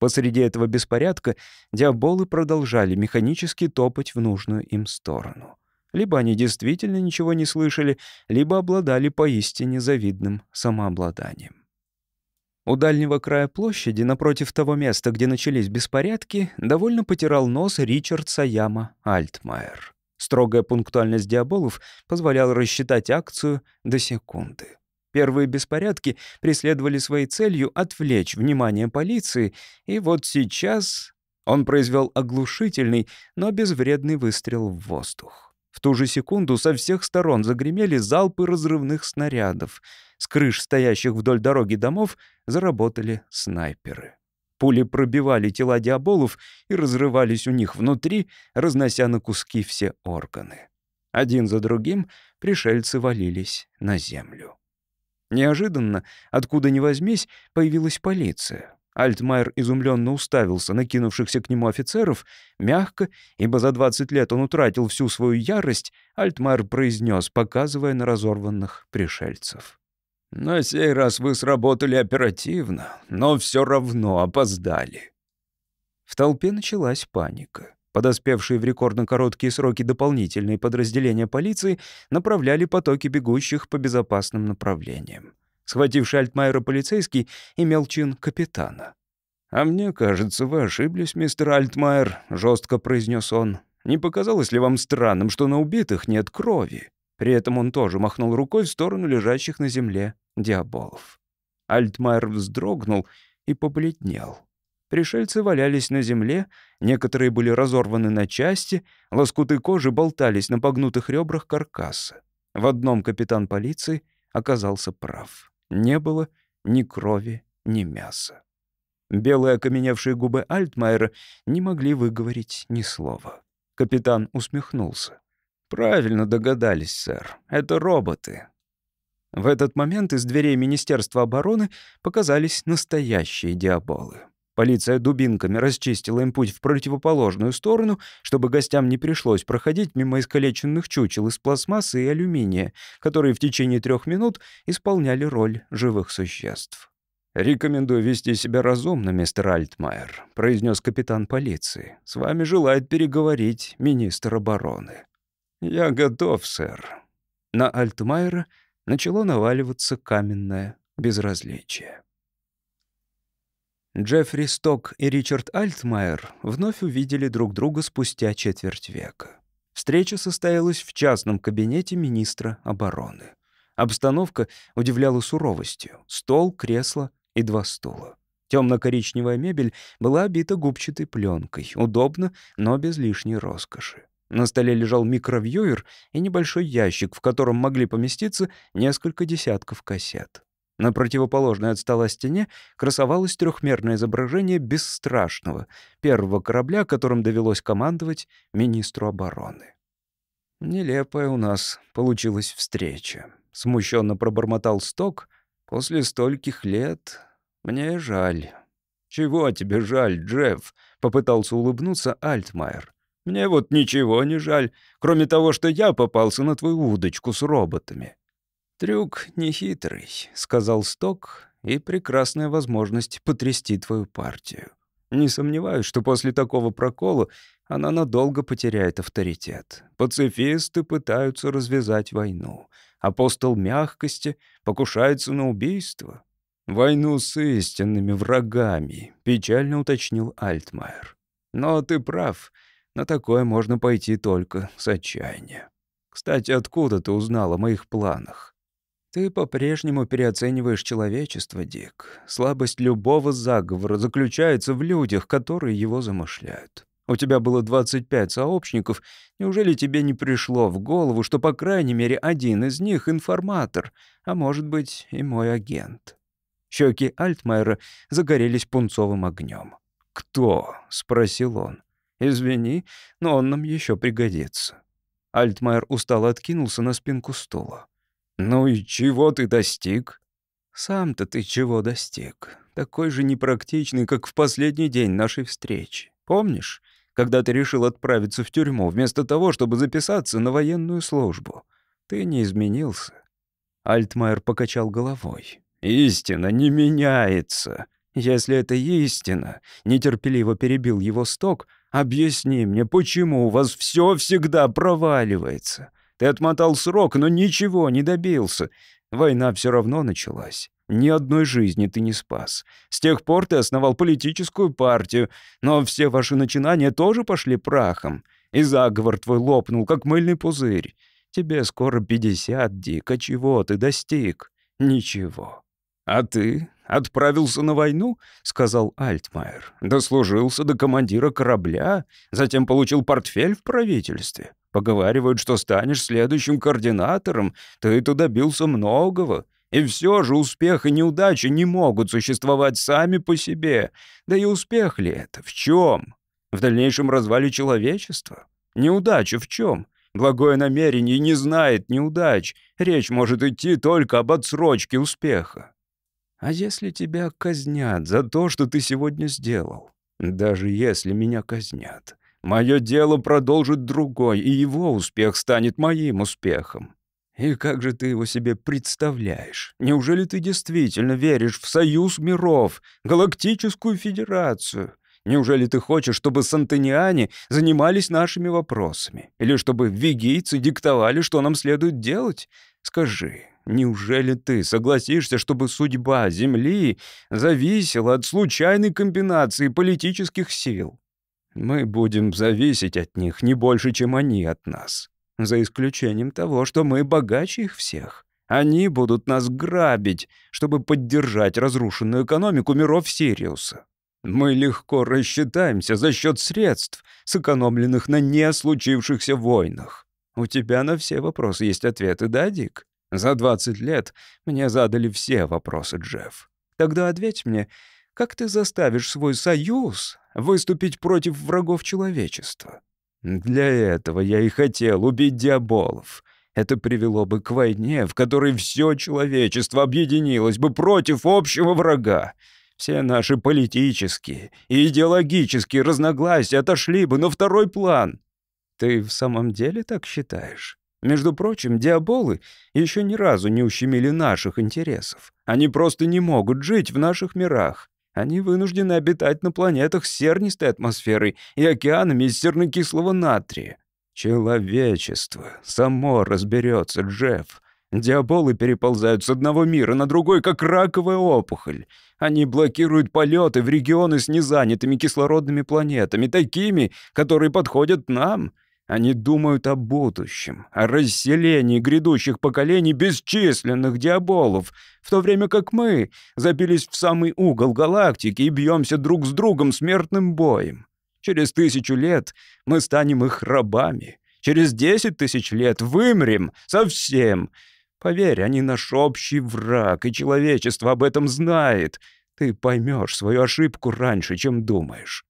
Посреди этого беспорядка диаболы продолжали механически топать в нужную им сторону. Либо они действительно ничего не слышали, либо обладали поистине завидным самообладанием. У дальнего края площади, напротив того места, где начались беспорядки, довольно потирал нос Ричард Саяма Альтмайер. Строгая пунктуальность диаболов позволяла рассчитать акцию до секунды. Первые беспорядки преследовали своей целью отвлечь внимание полиции, и вот сейчас он произвел оглушительный, но безвредный выстрел в воздух. В ту же секунду со всех сторон загремели залпы разрывных снарядов. С крыш стоящих вдоль дороги домов заработали снайперы. Пули пробивали тела диаболов и разрывались у них внутри, разнося на куски все органы. Один за другим пришельцы валились на землю. Неожиданно, откуда ни возьмись, появилась полиция. Альтмайер изумленно уставился на кинувшихся к нему офицеров. Мягко, ибо за 20 лет он утратил всю свою ярость, Альтмайер произнес, показывая на разорванных пришельцев. «На сей раз вы сработали оперативно, но все равно опоздали». В толпе началась паника. Подоспевшие в рекордно короткие сроки дополнительные подразделения полиции направляли потоки бегущих по безопасным направлениям. Схвативший Альтмайера полицейский имел чин капитана. «А мне кажется, вы ошиблись, мистер Альтмайер», — жестко произнес он. «Не показалось ли вам странным, что на убитых нет крови?» При этом он тоже махнул рукой в сторону лежащих на земле диаболов. Альтмайер вздрогнул и побледнел. Пришельцы валялись на земле, некоторые были разорваны на части, лоскуты кожи болтались на погнутых ребрах каркаса. В одном капитан полиции оказался прав. Не было ни крови, ни мяса. Белые окаменевшие губы Альтмайера не могли выговорить ни слова. Капитан усмехнулся. «Правильно догадались, сэр. Это роботы». В этот момент из дверей Министерства обороны показались настоящие диаболы. Полиция дубинками расчистила им путь в противоположную сторону, чтобы гостям не пришлось проходить мимо искалеченных чучел из пластмассы и алюминия, которые в течение трех минут исполняли роль живых существ. «Рекомендую вести себя разумно, мистер Альтмайер», — произнес капитан полиции. «С вами желает переговорить министр обороны». «Я готов, сэр». На Альтмайера начало наваливаться каменное безразличие. Джеффри Сток и Ричард Альтмайер вновь увидели друг друга спустя четверть века. Встреча состоялась в частном кабинете министра обороны. Обстановка удивляла суровостью. Стол, кресло и два стула. Темно-коричневая мебель была обита губчатой пленкой. Удобно, но без лишней роскоши. На столе лежал микровьюер и небольшой ящик, в котором могли поместиться несколько десятков кассет. На противоположной от стола стене красовалось трехмерное изображение бесстрашного, первого корабля, которым довелось командовать министру обороны. «Нелепая у нас получилась встреча», — смущенно пробормотал Сток. «После стольких лет мне жаль». «Чего тебе жаль, Джефф?» — попытался улыбнуться Альтмайер. «Мне вот ничего не жаль, кроме того, что я попался на твою удочку с роботами». «Трюк нехитрый», — сказал Сток, «и прекрасная возможность потрясти твою партию. Не сомневаюсь, что после такого прокола она надолго потеряет авторитет. Пацифисты пытаются развязать войну. Апостол мягкости покушается на убийство. «Войну с истинными врагами», — печально уточнил Альтмайер. «Но ты прав, на такое можно пойти только с отчаяния. Кстати, откуда ты узнал о моих планах?» Ты по-прежнему переоцениваешь человечество, Дик. Слабость любого заговора заключается в людях, которые его замышляют. У тебя было 25 сообщников. Неужели тебе не пришло в голову, что, по крайней мере, один из них — информатор, а может быть, и мой агент?» Щеки Альтмайера загорелись пунцовым огнем. «Кто?» — спросил он. «Извини, но он нам еще пригодится». Альтмайер устало откинулся на спинку стула. «Ну и чего ты достиг?» «Сам-то ты чего достиг? Такой же непрактичный, как в последний день нашей встречи. Помнишь, когда ты решил отправиться в тюрьму вместо того, чтобы записаться на военную службу? Ты не изменился». Альтмайер покачал головой. «Истина не меняется. Если это истина», — нетерпеливо перебил его сток, «объясни мне, почему у вас все всегда проваливается?» Ты отмотал срок, но ничего не добился. Война все равно началась. Ни одной жизни ты не спас. С тех пор ты основал политическую партию, но все ваши начинания тоже пошли прахом. И заговор твой лопнул, как мыльный пузырь. Тебе скоро пятьдесят, Дик, а чего ты достиг? Ничего. А ты отправился на войну, сказал Альтмайер. Дослужился до командира корабля, затем получил портфель в правительстве. Поговаривают, что станешь следующим координатором. Ты-то добился многого. И все же успех и неудача не могут существовать сами по себе. Да и успех ли это? В чем? В дальнейшем развале человечества? Неудача в чем? Благое намерение не знает неудач. Речь может идти только об отсрочке успеха. А если тебя казнят за то, что ты сегодня сделал? Даже если меня казнят, мое дело продолжит другой, и его успех станет моим успехом. И как же ты его себе представляешь? Неужели ты действительно веришь в союз миров, галактическую федерацию? Неужели ты хочешь, чтобы сантениане занимались нашими вопросами? Или чтобы вегийцы диктовали, что нам следует делать? Скажи, неужели ты согласишься, чтобы судьба Земли зависела от случайной комбинации политических сил? Мы будем зависеть от них не больше, чем они от нас. За исключением того, что мы богаче их всех. Они будут нас грабить, чтобы поддержать разрушенную экономику миров Сириуса. Мы легко рассчитаемся за счет средств, сэкономленных на не случившихся войнах. У тебя на все вопросы есть ответы, да, Дик? За 20 лет мне задали все вопросы, Джефф. Тогда ответь мне, как ты заставишь свой союз выступить против врагов человечества? Для этого я и хотел убить диаболов. Это привело бы к войне, в которой все человечество объединилось бы против общего врага. Все наши политические и идеологические разногласия отошли бы на второй план. Ты в самом деле так считаешь? Между прочим, диаболы еще ни разу не ущемили наших интересов. Они просто не могут жить в наших мирах. Они вынуждены обитать на планетах с сернистой атмосферой и океанами из сернокислого натрия. Человечество само разберется, Джефф. Диаболы переползают с одного мира на другой, как раковая опухоль. Они блокируют полеты в регионы с незанятыми кислородными планетами, такими, которые подходят нам. Они думают о будущем, о расселении грядущих поколений бесчисленных диаболов, в то время как мы забились в самый угол галактики и бьемся друг с другом смертным боем. Через тысячу лет мы станем их рабами. Через десять тысяч лет вымрем совсем. Поверь, они наш общий враг, и человечество об этом знает. Ты поймешь свою ошибку раньше, чем думаешь.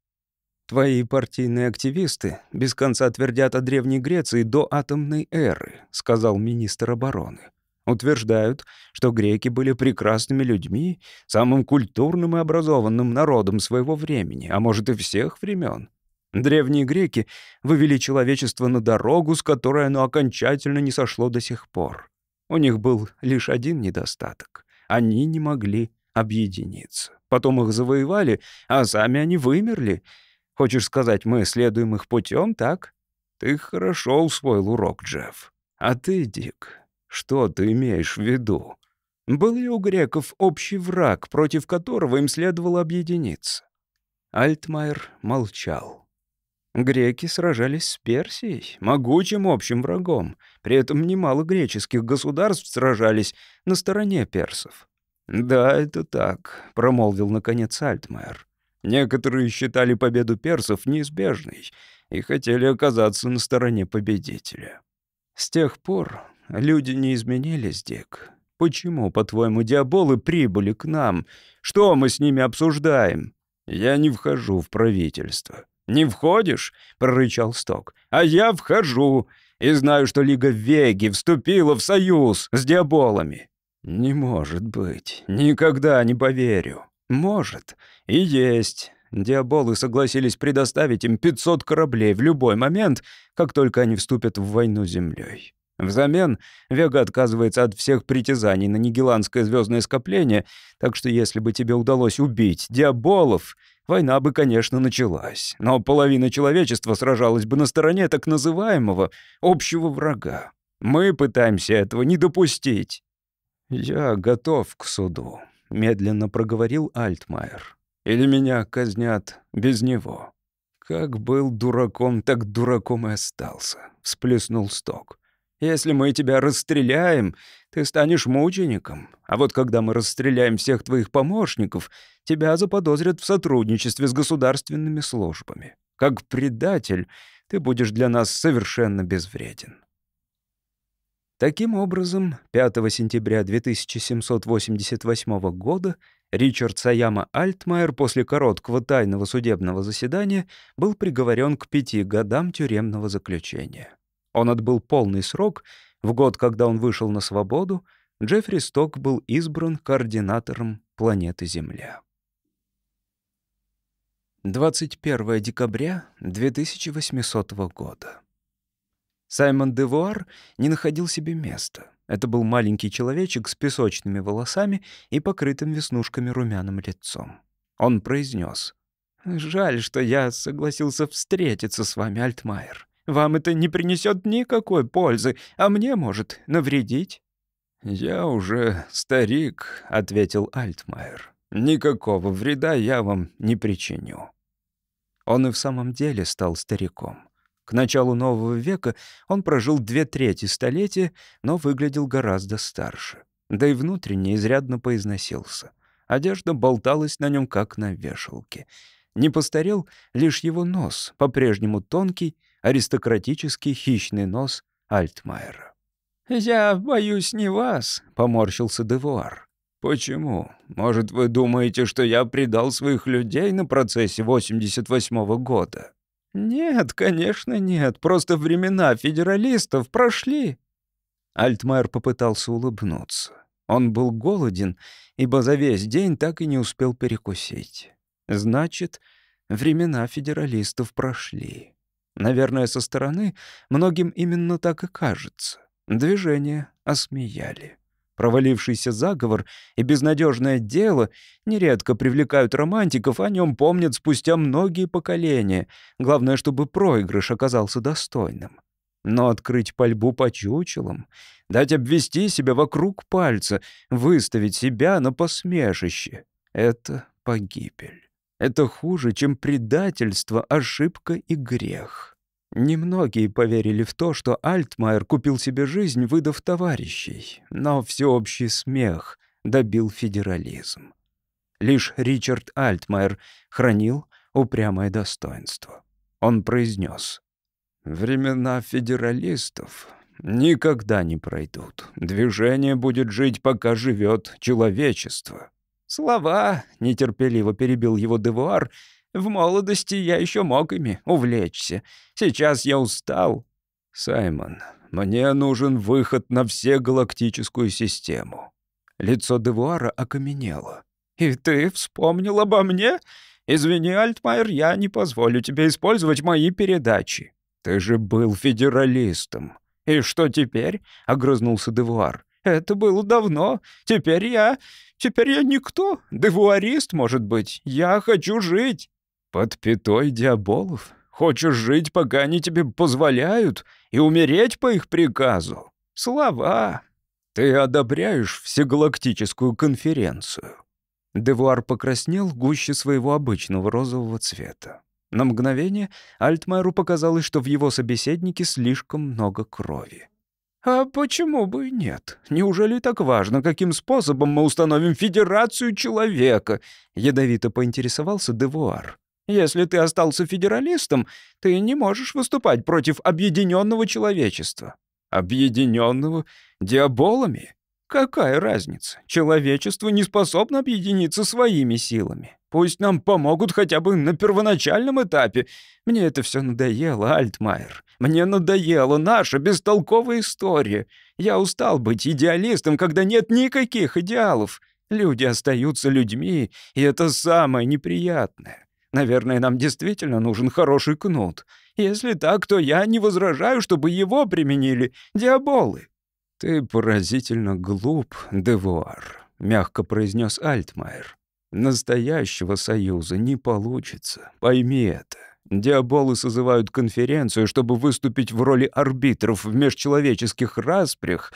Твои партийные активисты без конца твердят о Древней Греции до атомной эры, сказал министр обороны. Утверждают, что греки были прекрасными людьми, самым культурным и образованным народом своего времени, а может и всех времен. Древние греки вывели человечество на дорогу, с которой оно окончательно не сошло до сих пор. У них был лишь один недостаток. Они не могли объединиться. Потом их завоевали, а сами они вымерли — Хочешь сказать, мы следуем их путем, так? Ты хорошо усвоил урок, Джефф. А ты, Дик, что ты имеешь в виду? Был ли у греков общий враг, против которого им следовало объединиться? Альтмайер молчал. Греки сражались с Персией, могучим общим врагом. При этом немало греческих государств сражались на стороне персов. «Да, это так», — промолвил наконец Альтмайер. Некоторые считали победу персов неизбежной и хотели оказаться на стороне победителя. С тех пор люди не изменились, Дик. Почему, по-твоему, диаболы прибыли к нам? Что мы с ними обсуждаем? Я не вхожу в правительство. «Не входишь?» — прорычал Сток. «А я вхожу и знаю, что Лига Веги вступила в союз с диаболами». «Не может быть. Никогда не поверю». «Может. И есть. Диаболы согласились предоставить им 500 кораблей в любой момент, как только они вступят в войну с Землей. Взамен Вега отказывается от всех притязаний на нигеланское звездное скопление, так что если бы тебе удалось убить диаболов, война бы, конечно, началась. Но половина человечества сражалась бы на стороне так называемого общего врага. Мы пытаемся этого не допустить. Я готов к суду медленно проговорил Альтмайер. «Или меня казнят без него». «Как был дураком, так дураком и остался», — всплеснул Сток. «Если мы тебя расстреляем, ты станешь мучеником. А вот когда мы расстреляем всех твоих помощников, тебя заподозрят в сотрудничестве с государственными службами. Как предатель ты будешь для нас совершенно безвреден». Таким образом, 5 сентября 2788 года Ричард Саяма Альтмайер после короткого тайного судебного заседания был приговорен к пяти годам тюремного заключения. Он отбыл полный срок. В год, когда он вышел на свободу, Джеффри Сток был избран координатором планеты Земля. 21 декабря 2800 года. Саймон Девуар не находил себе места. Это был маленький человечек с песочными волосами и покрытым веснушками румяным лицом. Он произнес: «Жаль, что я согласился встретиться с вами, Альтмайер. Вам это не принесет никакой пользы, а мне может навредить». «Я уже старик», — ответил Альтмайер. «Никакого вреда я вам не причиню». Он и в самом деле стал стариком. К началу нового века он прожил две трети столетия, но выглядел гораздо старше. Да и внутренне изрядно поизносился. Одежда болталась на нем, как на вешалке. Не постарел лишь его нос, по-прежнему тонкий, аристократический хищный нос Альтмайера. «Я боюсь не вас», — поморщился Девуар. «Почему? Может, вы думаете, что я предал своих людей на процессе 88-го года?» «Нет, конечно нет. Просто времена федералистов прошли». Альтмайер попытался улыбнуться. Он был голоден, ибо за весь день так и не успел перекусить. Значит, времена федералистов прошли. Наверное, со стороны многим именно так и кажется. Движение осмеяли. Провалившийся заговор и безнадежное дело нередко привлекают романтиков, о нем помнят спустя многие поколения. Главное, чтобы проигрыш оказался достойным. Но открыть пальбу по чучелам, дать обвести себя вокруг пальца, выставить себя на посмешище — это погибель. Это хуже, чем предательство, ошибка и грех. Немногие поверили в то, что Альтмайер купил себе жизнь, выдав товарищей, но всеобщий смех добил федерализм. Лишь Ричард Альтмайер хранил упрямое достоинство. Он произнес: «Времена федералистов никогда не пройдут. Движение будет жить, пока живет человечество». «Слова», — нетерпеливо перебил его Девуар, в молодости я еще мог ими увлечься. Сейчас я устал». «Саймон, мне нужен выход на всегалактическую систему». Лицо Девуара окаменело. «И ты вспомнил обо мне? Извини, Альтмайер, я не позволю тебе использовать мои передачи». «Ты же был федералистом». «И что теперь?» — огрызнулся Девуар. «Это было давно. Теперь я... Теперь я никто. Девуарист, может быть. Я хочу жить». «Под пятой диаболов? Хочешь жить, пока они тебе позволяют, и умереть по их приказу? Слова!» «Ты одобряешь всегалактическую конференцию?» Девуар покраснел гуще своего обычного розового цвета. На мгновение Альтмайру показалось, что в его собеседнике слишком много крови. «А почему бы и нет? Неужели так важно, каким способом мы установим Федерацию Человека?» — ядовито поинтересовался Девуар. Если ты остался федералистом, ты не можешь выступать против объединенного человечества. Объединенного диаболами? Какая разница? Человечество не способно объединиться своими силами. Пусть нам помогут хотя бы на первоначальном этапе. Мне это все надоело, Альтмайер. Мне надоела наша бестолковая история. Я устал быть идеалистом, когда нет никаких идеалов. Люди остаются людьми, и это самое неприятное. Наверное, нам действительно нужен хороший кнут. Если так, то я не возражаю, чтобы его применили диаболы». «Ты поразительно глуп, Девуар», — мягко произнес Альтмайер. «Настоящего союза не получится, пойми это. Диаболы созывают конференцию, чтобы выступить в роли арбитров в межчеловеческих распрях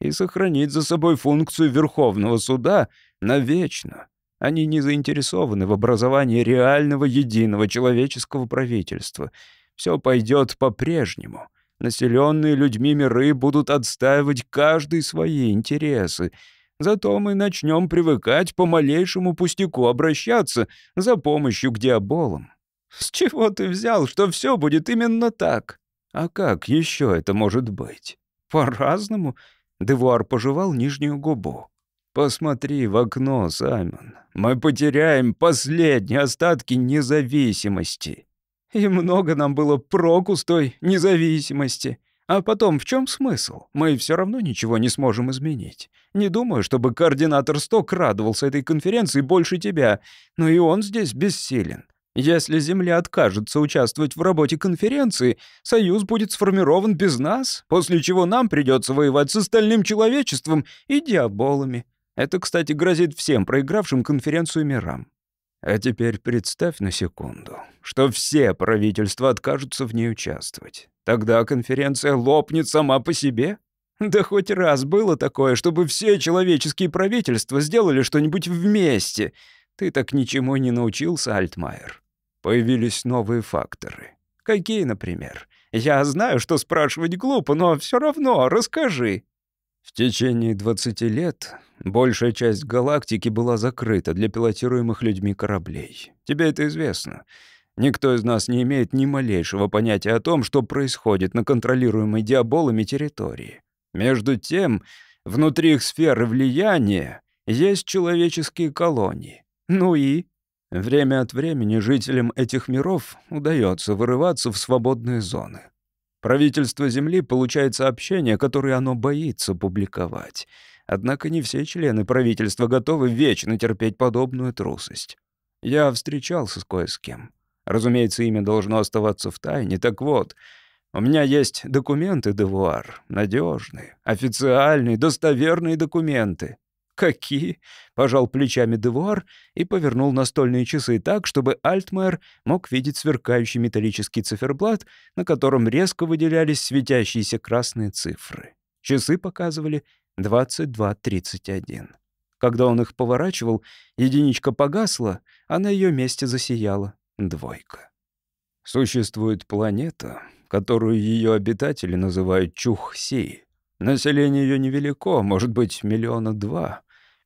и сохранить за собой функцию Верховного суда навечно. Они не заинтересованы в образовании реального единого человеческого правительства. Все пойдет по-прежнему. Населенные людьми миры будут отстаивать каждый свои интересы. Зато мы начнем привыкать по малейшему пустяку обращаться за помощью к диаболам. С чего ты взял, что все будет именно так? А как еще это может быть? По-разному. Девуар пожевал нижнюю губу. Посмотри в окно, Саймон. Мы потеряем последние остатки независимости. И много нам было проку с той независимости. А потом, в чем смысл? Мы все равно ничего не сможем изменить. Не думаю, чтобы координатор Сток радовался этой конференции больше тебя, но и он здесь бессилен. Если Земля откажется участвовать в работе конференции, Союз будет сформирован без нас, после чего нам придется воевать с остальным человечеством и диаболами. Это, кстати, грозит всем проигравшим конференцию мирам. А теперь представь на секунду, что все правительства откажутся в ней участвовать. Тогда конференция лопнет сама по себе? Да хоть раз было такое, чтобы все человеческие правительства сделали что-нибудь вместе. Ты так ничему не научился, Альтмайер. Появились новые факторы. Какие, например? Я знаю, что спрашивать глупо, но все равно расскажи. В течение 20 лет большая часть галактики была закрыта для пилотируемых людьми кораблей. Тебе это известно. Никто из нас не имеет ни малейшего понятия о том, что происходит на контролируемой диаболами территории. Между тем, внутри их сферы влияния есть человеческие колонии. Ну и? Время от времени жителям этих миров удается вырываться в свободные зоны. Правительство Земли получает сообщения, которые оно боится публиковать. Однако не все члены правительства готовы вечно терпеть подобную трусость. Я встречался с кое с кем. Разумеется, имя должно оставаться в тайне. Так вот, у меня есть документы, Девуар, надежные, официальные, достоверные документы. «Какие?» — пожал плечами Девуар и повернул настольные часы так, чтобы Альтмайер мог видеть сверкающий металлический циферблат, на котором резко выделялись светящиеся красные цифры. Часы показывали 22.31. Когда он их поворачивал, единичка погасла, а на ее месте засияла двойка. Существует планета, которую ее обитатели называют Чухси. Население ее невелико, может быть, миллиона два.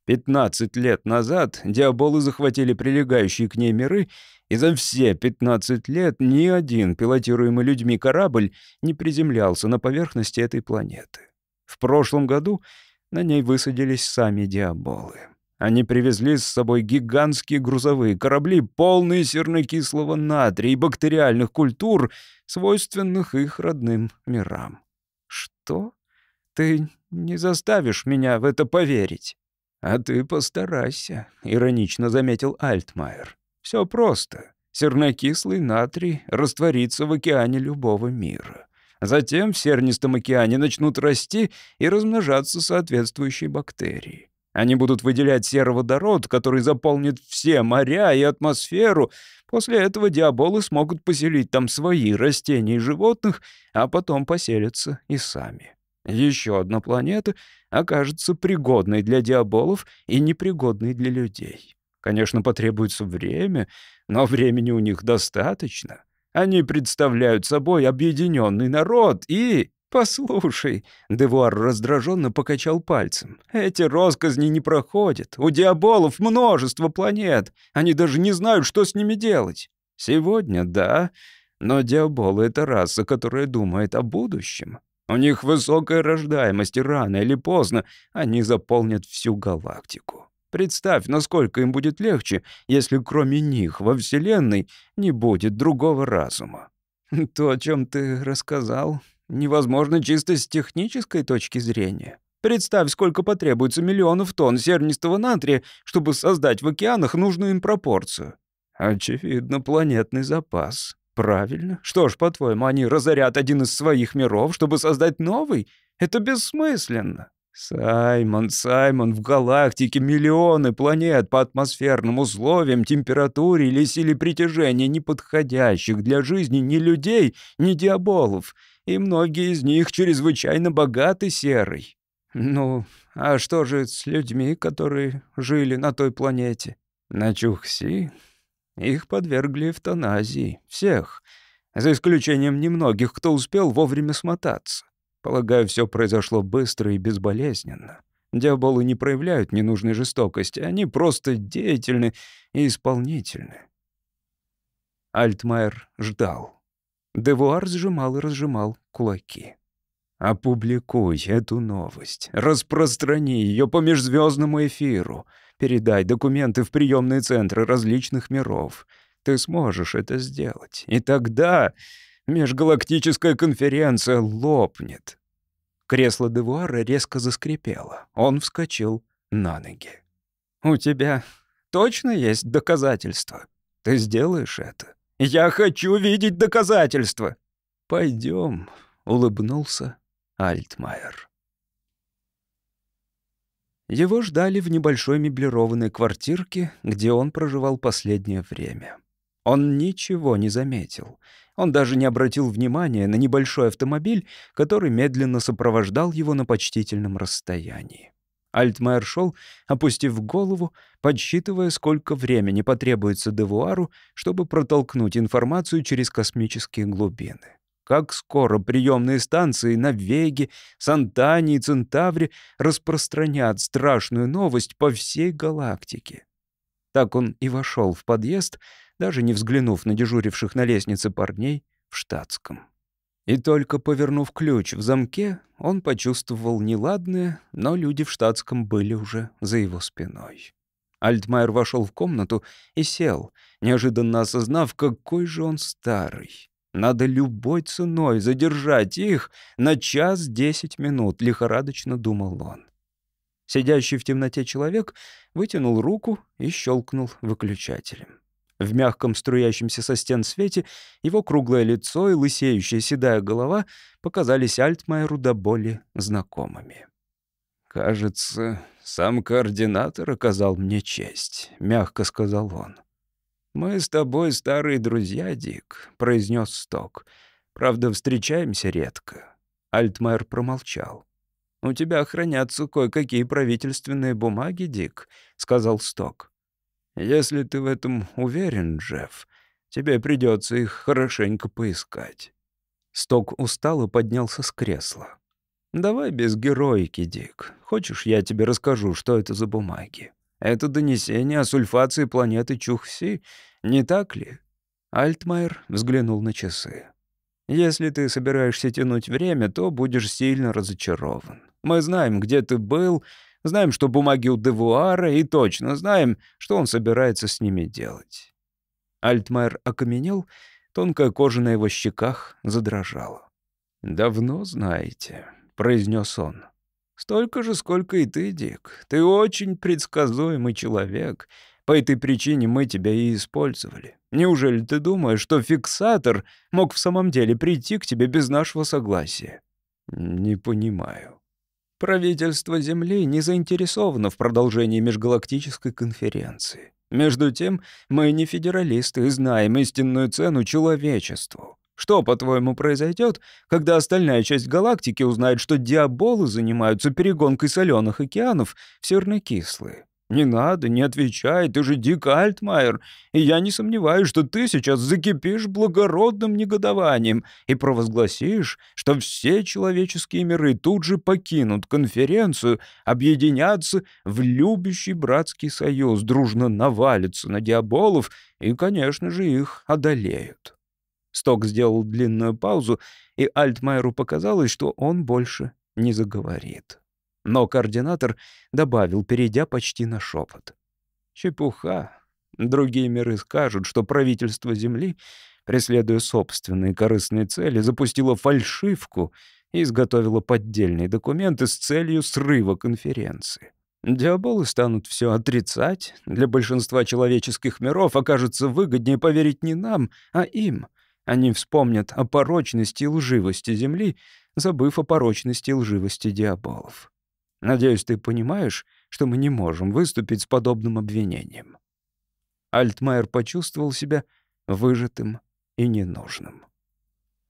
15 лет назад диаболы захватили прилегающие к ней миры, и за все 15 лет ни один пилотируемый людьми корабль не приземлялся на поверхности этой планеты. В прошлом году на ней высадились сами диаболы. Они привезли с собой гигантские грузовые корабли, полные сернокислого натрия и бактериальных культур, свойственных их родным мирам. Что? Ты не заставишь меня в это поверить? «А ты постарайся», — иронично заметил Альтмайер. «Все просто. Сернокислый натрий растворится в океане любого мира. Затем в сернистом океане начнут расти и размножаться соответствующие бактерии. Они будут выделять сероводород, который заполнит все моря и атмосферу. После этого диаболы смогут поселить там свои растения и животных, а потом поселятся и сами. Еще одна планета окажется пригодной для диаболов и непригодной для людей. Конечно, потребуется время, но времени у них достаточно. Они представляют собой объединенный народ и... «Послушай», — Девуар раздраженно покачал пальцем, «эти росказни не проходят. У диаболов множество планет. Они даже не знают, что с ними делать. Сегодня — да, но диаболы — это раса, которая думает о будущем. У них высокая рождаемость, и рано или поздно они заполнят всю галактику. Представь, насколько им будет легче, если кроме них во Вселенной не будет другого разума. То, о чем ты рассказал, невозможно чисто с технической точки зрения. Представь, сколько потребуется миллионов тонн сернистого натрия, чтобы создать в океанах нужную им пропорцию. Очевидно, планетный запас. Правильно. Что ж, по-твоему, они разорят один из своих миров, чтобы создать новый? Это бессмысленно. Саймон, Саймон, в галактике миллионы планет по атмосферным условиям, температуре или силе притяжения, не подходящих для жизни ни людей, ни диаболов. И многие из них чрезвычайно богаты серой. Ну, а что же с людьми, которые жили на той планете? На Чухси их подвергли эвтаназии. Всех. За исключением немногих, кто успел вовремя смотаться. Полагаю, все произошло быстро и безболезненно. Диаболы не проявляют ненужной жестокости, они просто деятельны и исполнительны. Альтмайер ждал. Девуар сжимал и разжимал кулаки. «Опубликуй эту новость. Распространи ее по межзвездному эфиру. Передай документы в приемные центры различных миров. Ты сможешь это сделать. И тогда Межгалактическая конференция лопнет. Кресло Девуара резко заскрипело. Он вскочил на ноги. «У тебя точно есть доказательства? Ты сделаешь это? Я хочу видеть доказательства!» «Пойдем», — улыбнулся Альтмайер. Его ждали в небольшой меблированной квартирке, где он проживал последнее время. Он ничего не заметил. Он даже не обратил внимания на небольшой автомобиль, который медленно сопровождал его на почтительном расстоянии. Альтмайер шел, опустив голову, подсчитывая, сколько времени потребуется Девуару, чтобы протолкнуть информацию через космические глубины. Как скоро приемные станции на Веге, Сантане и Центавре распространят страшную новость по всей галактике. Так он и вошел в подъезд, даже не взглянув на дежуривших на лестнице парней в штатском. И только повернув ключ в замке, он почувствовал неладное, но люди в штатском были уже за его спиной. Альтмайер вошел в комнату и сел, неожиданно осознав, какой же он старый. Надо любой ценой задержать их на час десять минут, лихорадочно думал он. Сидящий в темноте человек вытянул руку и щелкнул выключателем. В мягком струящемся со стен свете его круглое лицо и лысеющая седая голова показались Альтмайеру до боли знакомыми. «Кажется, сам координатор оказал мне честь», — мягко сказал он. «Мы с тобой старые друзья, Дик», — произнес Сток. «Правда, встречаемся редко». Альтмайер промолчал. «У тебя хранятся кое-какие правительственные бумаги, Дик», — сказал Сток. Если ты в этом уверен, Джефф, тебе придется их хорошенько поискать». Сток устал и поднялся с кресла. «Давай без героики, Дик. Хочешь, я тебе расскажу, что это за бумаги? Это донесение о сульфации планеты Чухси, не так ли?» Альтмайер взглянул на часы. «Если ты собираешься тянуть время, то будешь сильно разочарован. Мы знаем, где ты был, Знаем, что бумаги у Девуара, и точно знаем, что он собирается с ними делать». Альтмайер окаменел, тонкая кожа на его щеках задрожала. «Давно знаете», — произнес он. «Столько же, сколько и ты, Дик. Ты очень предсказуемый человек. По этой причине мы тебя и использовали. Неужели ты думаешь, что фиксатор мог в самом деле прийти к тебе без нашего согласия?» «Не понимаю». Правительство Земли не заинтересовано в продолжении межгалактической конференции. Между тем, мы не федералисты и знаем истинную цену человечеству. Что, по-твоему, произойдет, когда остальная часть галактики узнает, что диаболы занимаются перегонкой соленых океанов в сернокислые? «Не надо, не отвечай, ты же Дик Альтмайер, и я не сомневаюсь, что ты сейчас закипишь благородным негодованием и провозгласишь, что все человеческие миры тут же покинут конференцию, объединятся в любящий братский союз, дружно навалятся на диаболов и, конечно же, их одолеют». Сток сделал длинную паузу, и Альтмайеру показалось, что он больше не заговорит. Но координатор добавил, перейдя почти на шепот. «Чепуха. Другие миры скажут, что правительство Земли, преследуя собственные корыстные цели, запустило фальшивку и изготовило поддельные документы с целью срыва конференции. Диаболы станут все отрицать. Для большинства человеческих миров окажется выгоднее поверить не нам, а им. Они вспомнят о порочности и лживости Земли, забыв о порочности и лживости диаболов. Надеюсь, ты понимаешь, что мы не можем выступить с подобным обвинением». Альтмайер почувствовал себя выжатым и ненужным.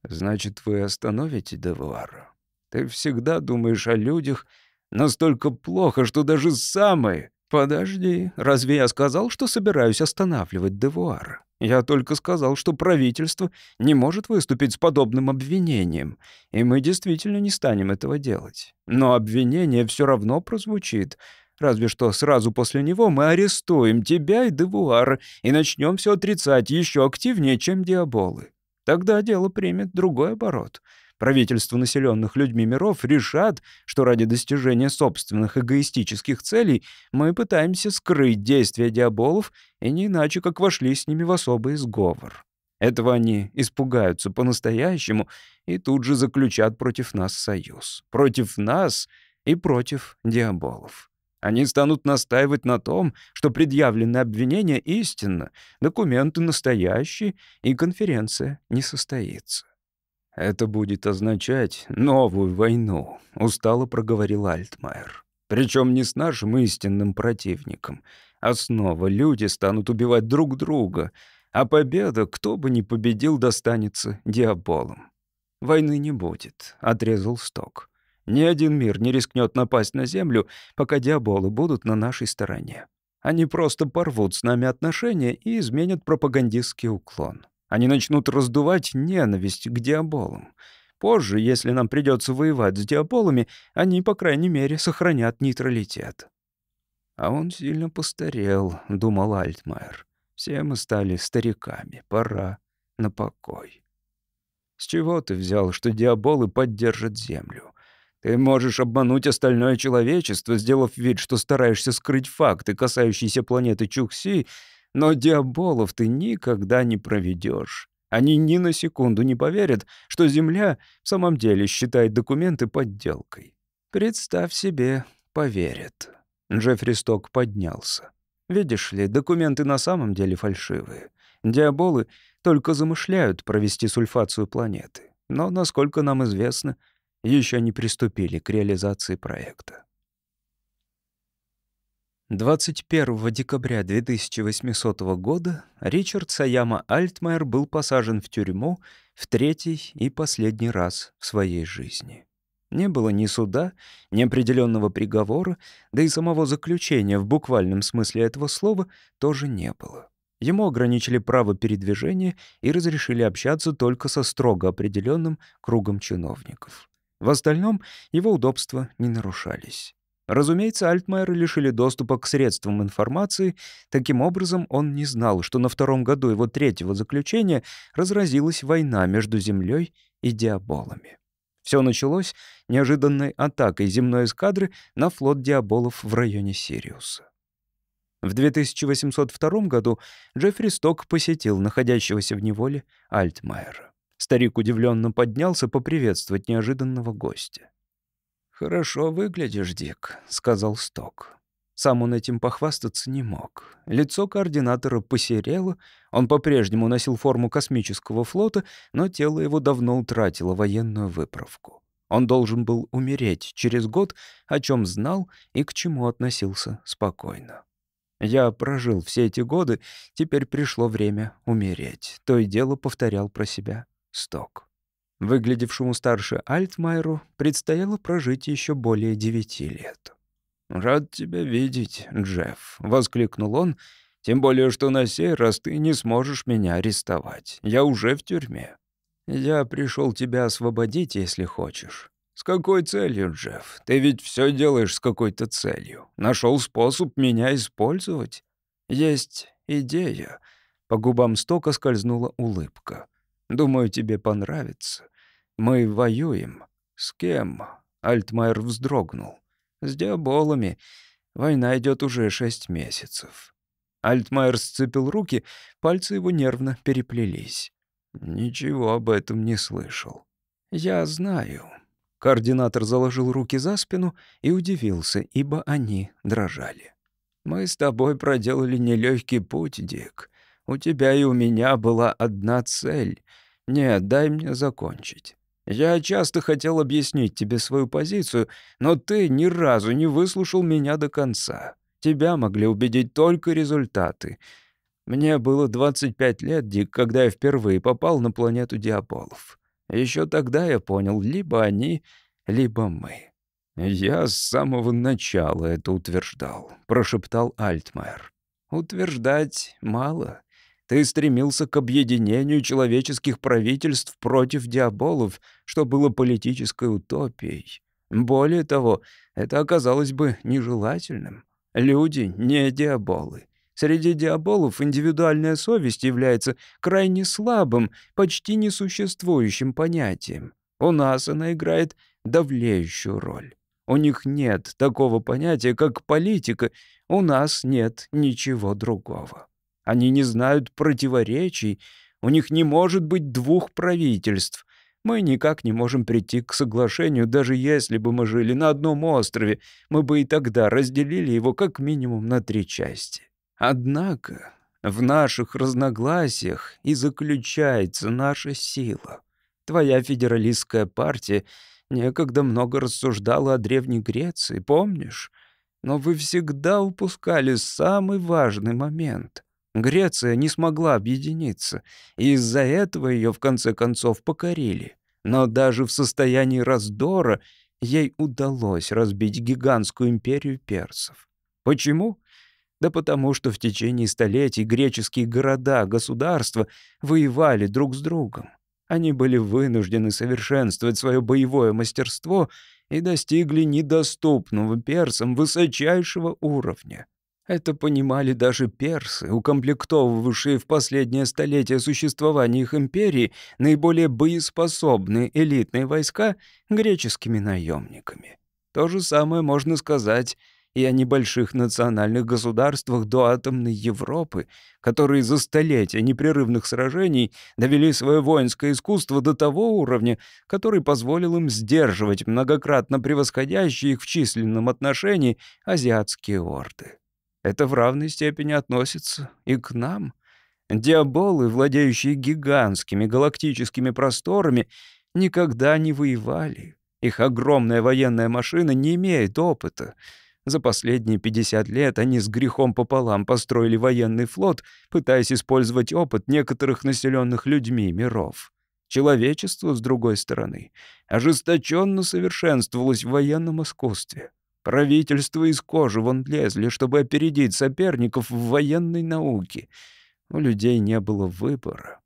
«Значит, вы остановите Девуара? Ты всегда думаешь о людях настолько плохо, что даже самые...» «Подожди, разве я сказал, что собираюсь останавливать Девуара? Я только сказал, что правительство не может выступить с подобным обвинением, и мы действительно не станем этого делать. Но обвинение все равно прозвучит, разве что сразу после него мы арестуем тебя и Девуара и начнем все отрицать еще активнее, чем диаболы. Тогда дело примет другой оборот». Правительства населенных людьми миров решат, что ради достижения собственных эгоистических целей мы пытаемся скрыть действия диаболов и не иначе, как вошли с ними в особый сговор. Этого они испугаются по-настоящему и тут же заключат против нас союз. Против нас и против диаболов. Они станут настаивать на том, что предъявленное обвинение истинно, документы настоящие, и конференция не состоится. «Это будет означать новую войну», — устало проговорил Альтмайер. «Причем не с нашим истинным противником, а снова люди станут убивать друг друга, а победа, кто бы ни победил, достанется диаболам». «Войны не будет», — отрезал Сток. «Ни один мир не рискнет напасть на Землю, пока диаболы будут на нашей стороне. Они просто порвут с нами отношения и изменят пропагандистский уклон. Они начнут раздувать ненависть к диаболам. Позже, если нам придется воевать с диаболами, они, по крайней мере, сохранят нейтралитет. А он сильно постарел, думал Альтмайер. Все мы стали стариками, пора на покой. С чего ты взял, что диаболы поддержат Землю? Ты можешь обмануть остальное человечество, сделав вид, что стараешься скрыть факты, касающиеся планеты Чукси, но диаболов ты никогда не проведешь. Они ни на секунду не поверят, что Земля в самом деле считает документы подделкой. Представь себе, поверят. Джеффри Сток поднялся. Видишь ли, документы на самом деле фальшивые. Диаболы только замышляют провести сульфацию планеты. Но, насколько нам известно, еще не приступили к реализации проекта. 21 декабря 2800 года Ричард Саяма Альтмайер был посажен в тюрьму в третий и последний раз в своей жизни. Не было ни суда, ни определенного приговора, да и самого заключения в буквальном смысле этого слова тоже не было. Ему ограничили право передвижения и разрешили общаться только со строго определенным кругом чиновников. В остальном его удобства не нарушались. Разумеется, Альтмайера лишили доступа к средствам информации. Таким образом, он не знал, что на втором году его третьего заключения разразилась война между Землей и Диаболами. Все началось неожиданной атакой земной эскадры на флот Диаболов в районе Сириуса. В 2802 году Джеффри Сток посетил находящегося в неволе Альтмайера. Старик удивленно поднялся поприветствовать неожиданного гостя. «Хорошо выглядишь, Дик», — сказал Сток. Сам он этим похвастаться не мог. Лицо координатора посерело, он по-прежнему носил форму космического флота, но тело его давно утратило военную выправку. Он должен был умереть через год, о чем знал и к чему относился спокойно. Я прожил все эти годы, теперь пришло время умереть. То и дело повторял про себя Сток. Выглядевшему старше Альтмайеру предстояло прожить еще более девяти лет. «Рад тебя видеть, Джефф», — воскликнул он, «тем более, что на сей раз ты не сможешь меня арестовать. Я уже в тюрьме. Я пришел тебя освободить, если хочешь». «С какой целью, Джефф? Ты ведь все делаешь с какой-то целью. Нашел способ меня использовать?» «Есть идея». По губам Стока скользнула улыбка. Думаю, тебе понравится. Мы воюем. С кем?» Альтмайер вздрогнул. «С диаболами. Война идет уже шесть месяцев». Альтмайер сцепил руки, пальцы его нервно переплелись. «Ничего об этом не слышал». «Я знаю». Координатор заложил руки за спину и удивился, ибо они дрожали. «Мы с тобой проделали нелегкий путь, Дик. У тебя и у меня была одна цель. Нет, дай мне закончить. Я часто хотел объяснить тебе свою позицию, но ты ни разу не выслушал меня до конца. Тебя могли убедить только результаты. Мне было 25 лет, Дик, когда я впервые попал на планету Диаболов. Еще тогда я понял, либо они, либо мы. «Я с самого начала это утверждал», — прошептал Альтмайер. «Утверждать мало. Ты стремился к объединению человеческих правительств против диаболов, что было политической утопией. Более того, это оказалось бы нежелательным. Люди не диаболы. Среди диаболов индивидуальная совесть является крайне слабым, почти несуществующим понятием. У нас она играет давлеющую роль. У них нет такого понятия, как политика, у нас нет ничего другого. Они не знают противоречий. У них не может быть двух правительств. Мы никак не можем прийти к соглашению, даже если бы мы жили на одном острове, мы бы и тогда разделили его как минимум на три части. Однако в наших разногласиях и заключается наша сила. Твоя федералистская партия некогда много рассуждала о Древней Греции, помнишь? Но вы всегда упускали самый важный момент. Греция не смогла объединиться, и из-за этого ее в конце концов покорили. Но даже в состоянии раздора ей удалось разбить гигантскую империю персов. Почему? Да потому что в течение столетий греческие города, государства воевали друг с другом. Они были вынуждены совершенствовать свое боевое мастерство и достигли недоступного персам высочайшего уровня. Это понимали даже персы, укомплектовывавшие в последнее столетие существования их империи наиболее боеспособные элитные войска греческими наемниками. То же самое можно сказать и о небольших национальных государствах до атомной Европы, которые за столетия непрерывных сражений довели свое воинское искусство до того уровня, который позволил им сдерживать многократно превосходящие их в численном отношении азиатские орды. Это в равной степени относится и к нам. Диаболы, владеющие гигантскими галактическими просторами, никогда не воевали. Их огромная военная машина не имеет опыта — за последние 50 лет они с грехом пополам построили военный флот, пытаясь использовать опыт некоторых населенных людьми миров. Человечество, с другой стороны, ожесточенно совершенствовалось в военном искусстве. Правительства из кожи вон лезли, чтобы опередить соперников в военной науке. У людей не было выбора.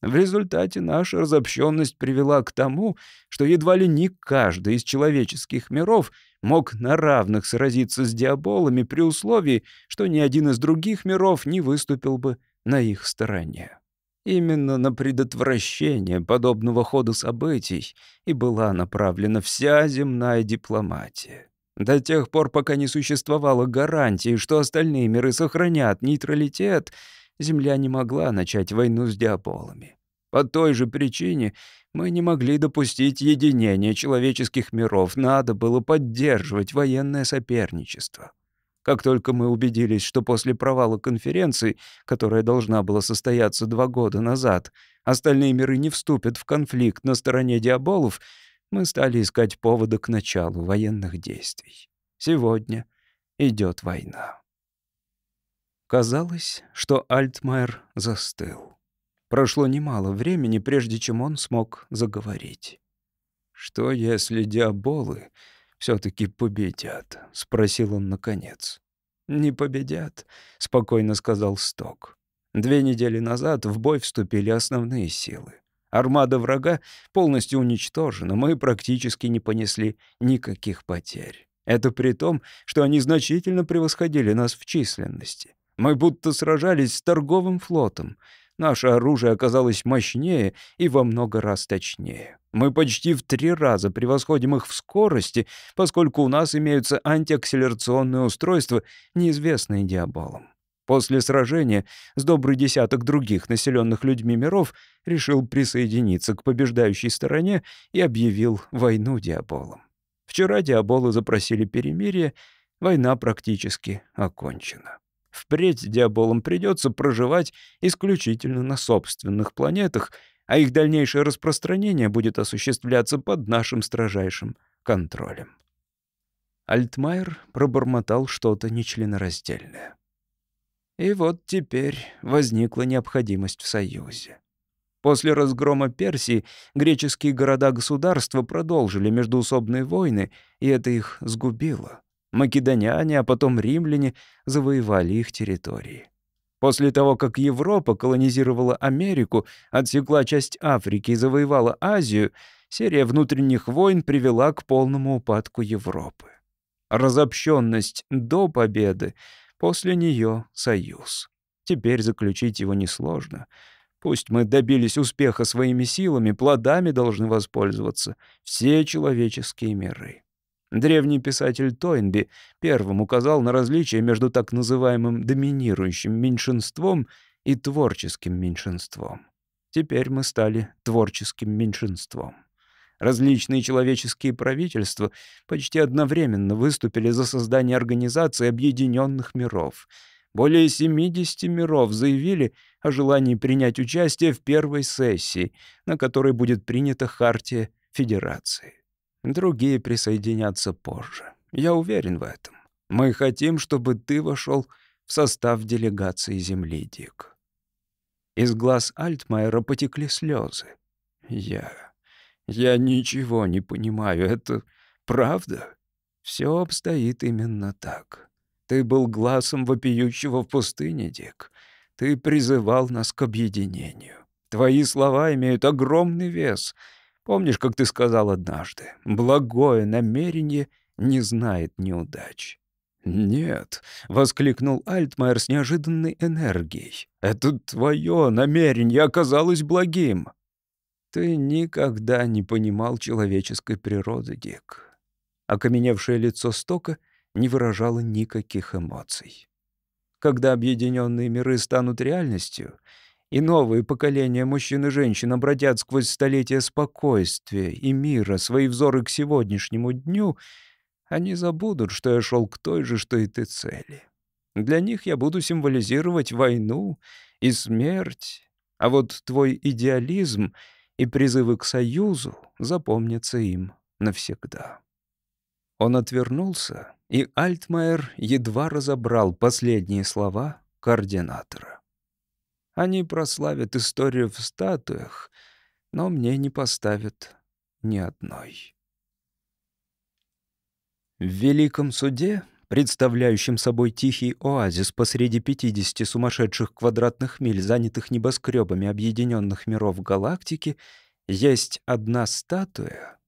В результате наша разобщенность привела к тому, что едва ли не каждый из человеческих миров мог на равных сразиться с диаболами при условии, что ни один из других миров не выступил бы на их стороне. Именно на предотвращение подобного хода событий и была направлена вся земная дипломатия. До тех пор, пока не существовало гарантии, что остальные миры сохранят нейтралитет, Земля не могла начать войну с диаболами. По той же причине мы не могли допустить единения человеческих миров, надо было поддерживать военное соперничество. Как только мы убедились, что после провала конференции, которая должна была состояться два года назад, остальные миры не вступят в конфликт на стороне диаболов, мы стали искать поводы к началу военных действий. Сегодня идет война. Казалось, что Альтмайер застыл. Прошло немало времени, прежде чем он смог заговорить. «Что, если диаболы все-таки победят?» — спросил он наконец. «Не победят», — спокойно сказал Сток. Две недели назад в бой вступили основные силы. Армада врага полностью уничтожена, мы практически не понесли никаких потерь. Это при том, что они значительно превосходили нас в численности. Мы будто сражались с торговым флотом. Наше оружие оказалось мощнее и во много раз точнее. Мы почти в три раза превосходим их в скорости, поскольку у нас имеются антиакселерационные устройства, неизвестные диаболам. После сражения с добрый десяток других населенных людьми миров решил присоединиться к побеждающей стороне и объявил войну диаболам. Вчера диаболы запросили перемирие, война практически окончена. Впредь диаболам придется проживать исключительно на собственных планетах, а их дальнейшее распространение будет осуществляться под нашим строжайшим контролем. Альтмайер пробормотал что-то нечленораздельное. И вот теперь возникла необходимость в союзе. После разгрома Персии греческие города-государства продолжили междуусобные войны, и это их сгубило. Македоняне, а потом римляне завоевали их территории. После того, как Европа колонизировала Америку, отсекла часть Африки и завоевала Азию, серия внутренних войн привела к полному упадку Европы. Разобщенность до победы, после нее союз. Теперь заключить его несложно. Пусть мы добились успеха своими силами, плодами должны воспользоваться все человеческие миры. Древний писатель Тойнби первым указал на различие между так называемым доминирующим меньшинством и творческим меньшинством. Теперь мы стали творческим меньшинством. Различные человеческие правительства почти одновременно выступили за создание Организации Объединенных Миров. Более 70 миров заявили о желании принять участие в первой сессии, на которой будет принята Хартия Федерации. Другие присоединятся позже. Я уверен в этом. Мы хотим, чтобы ты вошел в состав делегации Земли, Дик. Из глаз Альтмайера потекли слезы. Я... я ничего не понимаю. Это правда? Все обстоит именно так. Ты был глазом вопиющего в пустыне, Дик. Ты призывал нас к объединению. Твои слова имеют огромный вес. Помнишь, как ты сказал однажды? Благое намерение не знает неудач. «Нет», — воскликнул Альтмайер с неожиданной энергией. «Это твое намерение оказалось благим». «Ты никогда не понимал человеческой природы, Дик». Окаменевшее лицо Стока не выражало никаких эмоций. Когда объединенные миры станут реальностью, и новые поколения мужчин и женщин обратят сквозь столетия спокойствия и мира свои взоры к сегодняшнему дню — они забудут, что я шел к той же, что и ты цели. Для них я буду символизировать войну и смерть, а вот твой идеализм и призывы к союзу запомнятся им навсегда». Он отвернулся, и Альтмайер едва разобрал последние слова координатора. «Они прославят историю в статуях, но мне не поставят ни одной». В Великом суде, представляющем собой тихий оазис посреди 50 сумасшедших квадратных миль, занятых небоскребами объединенных миров галактики, есть одна статуя,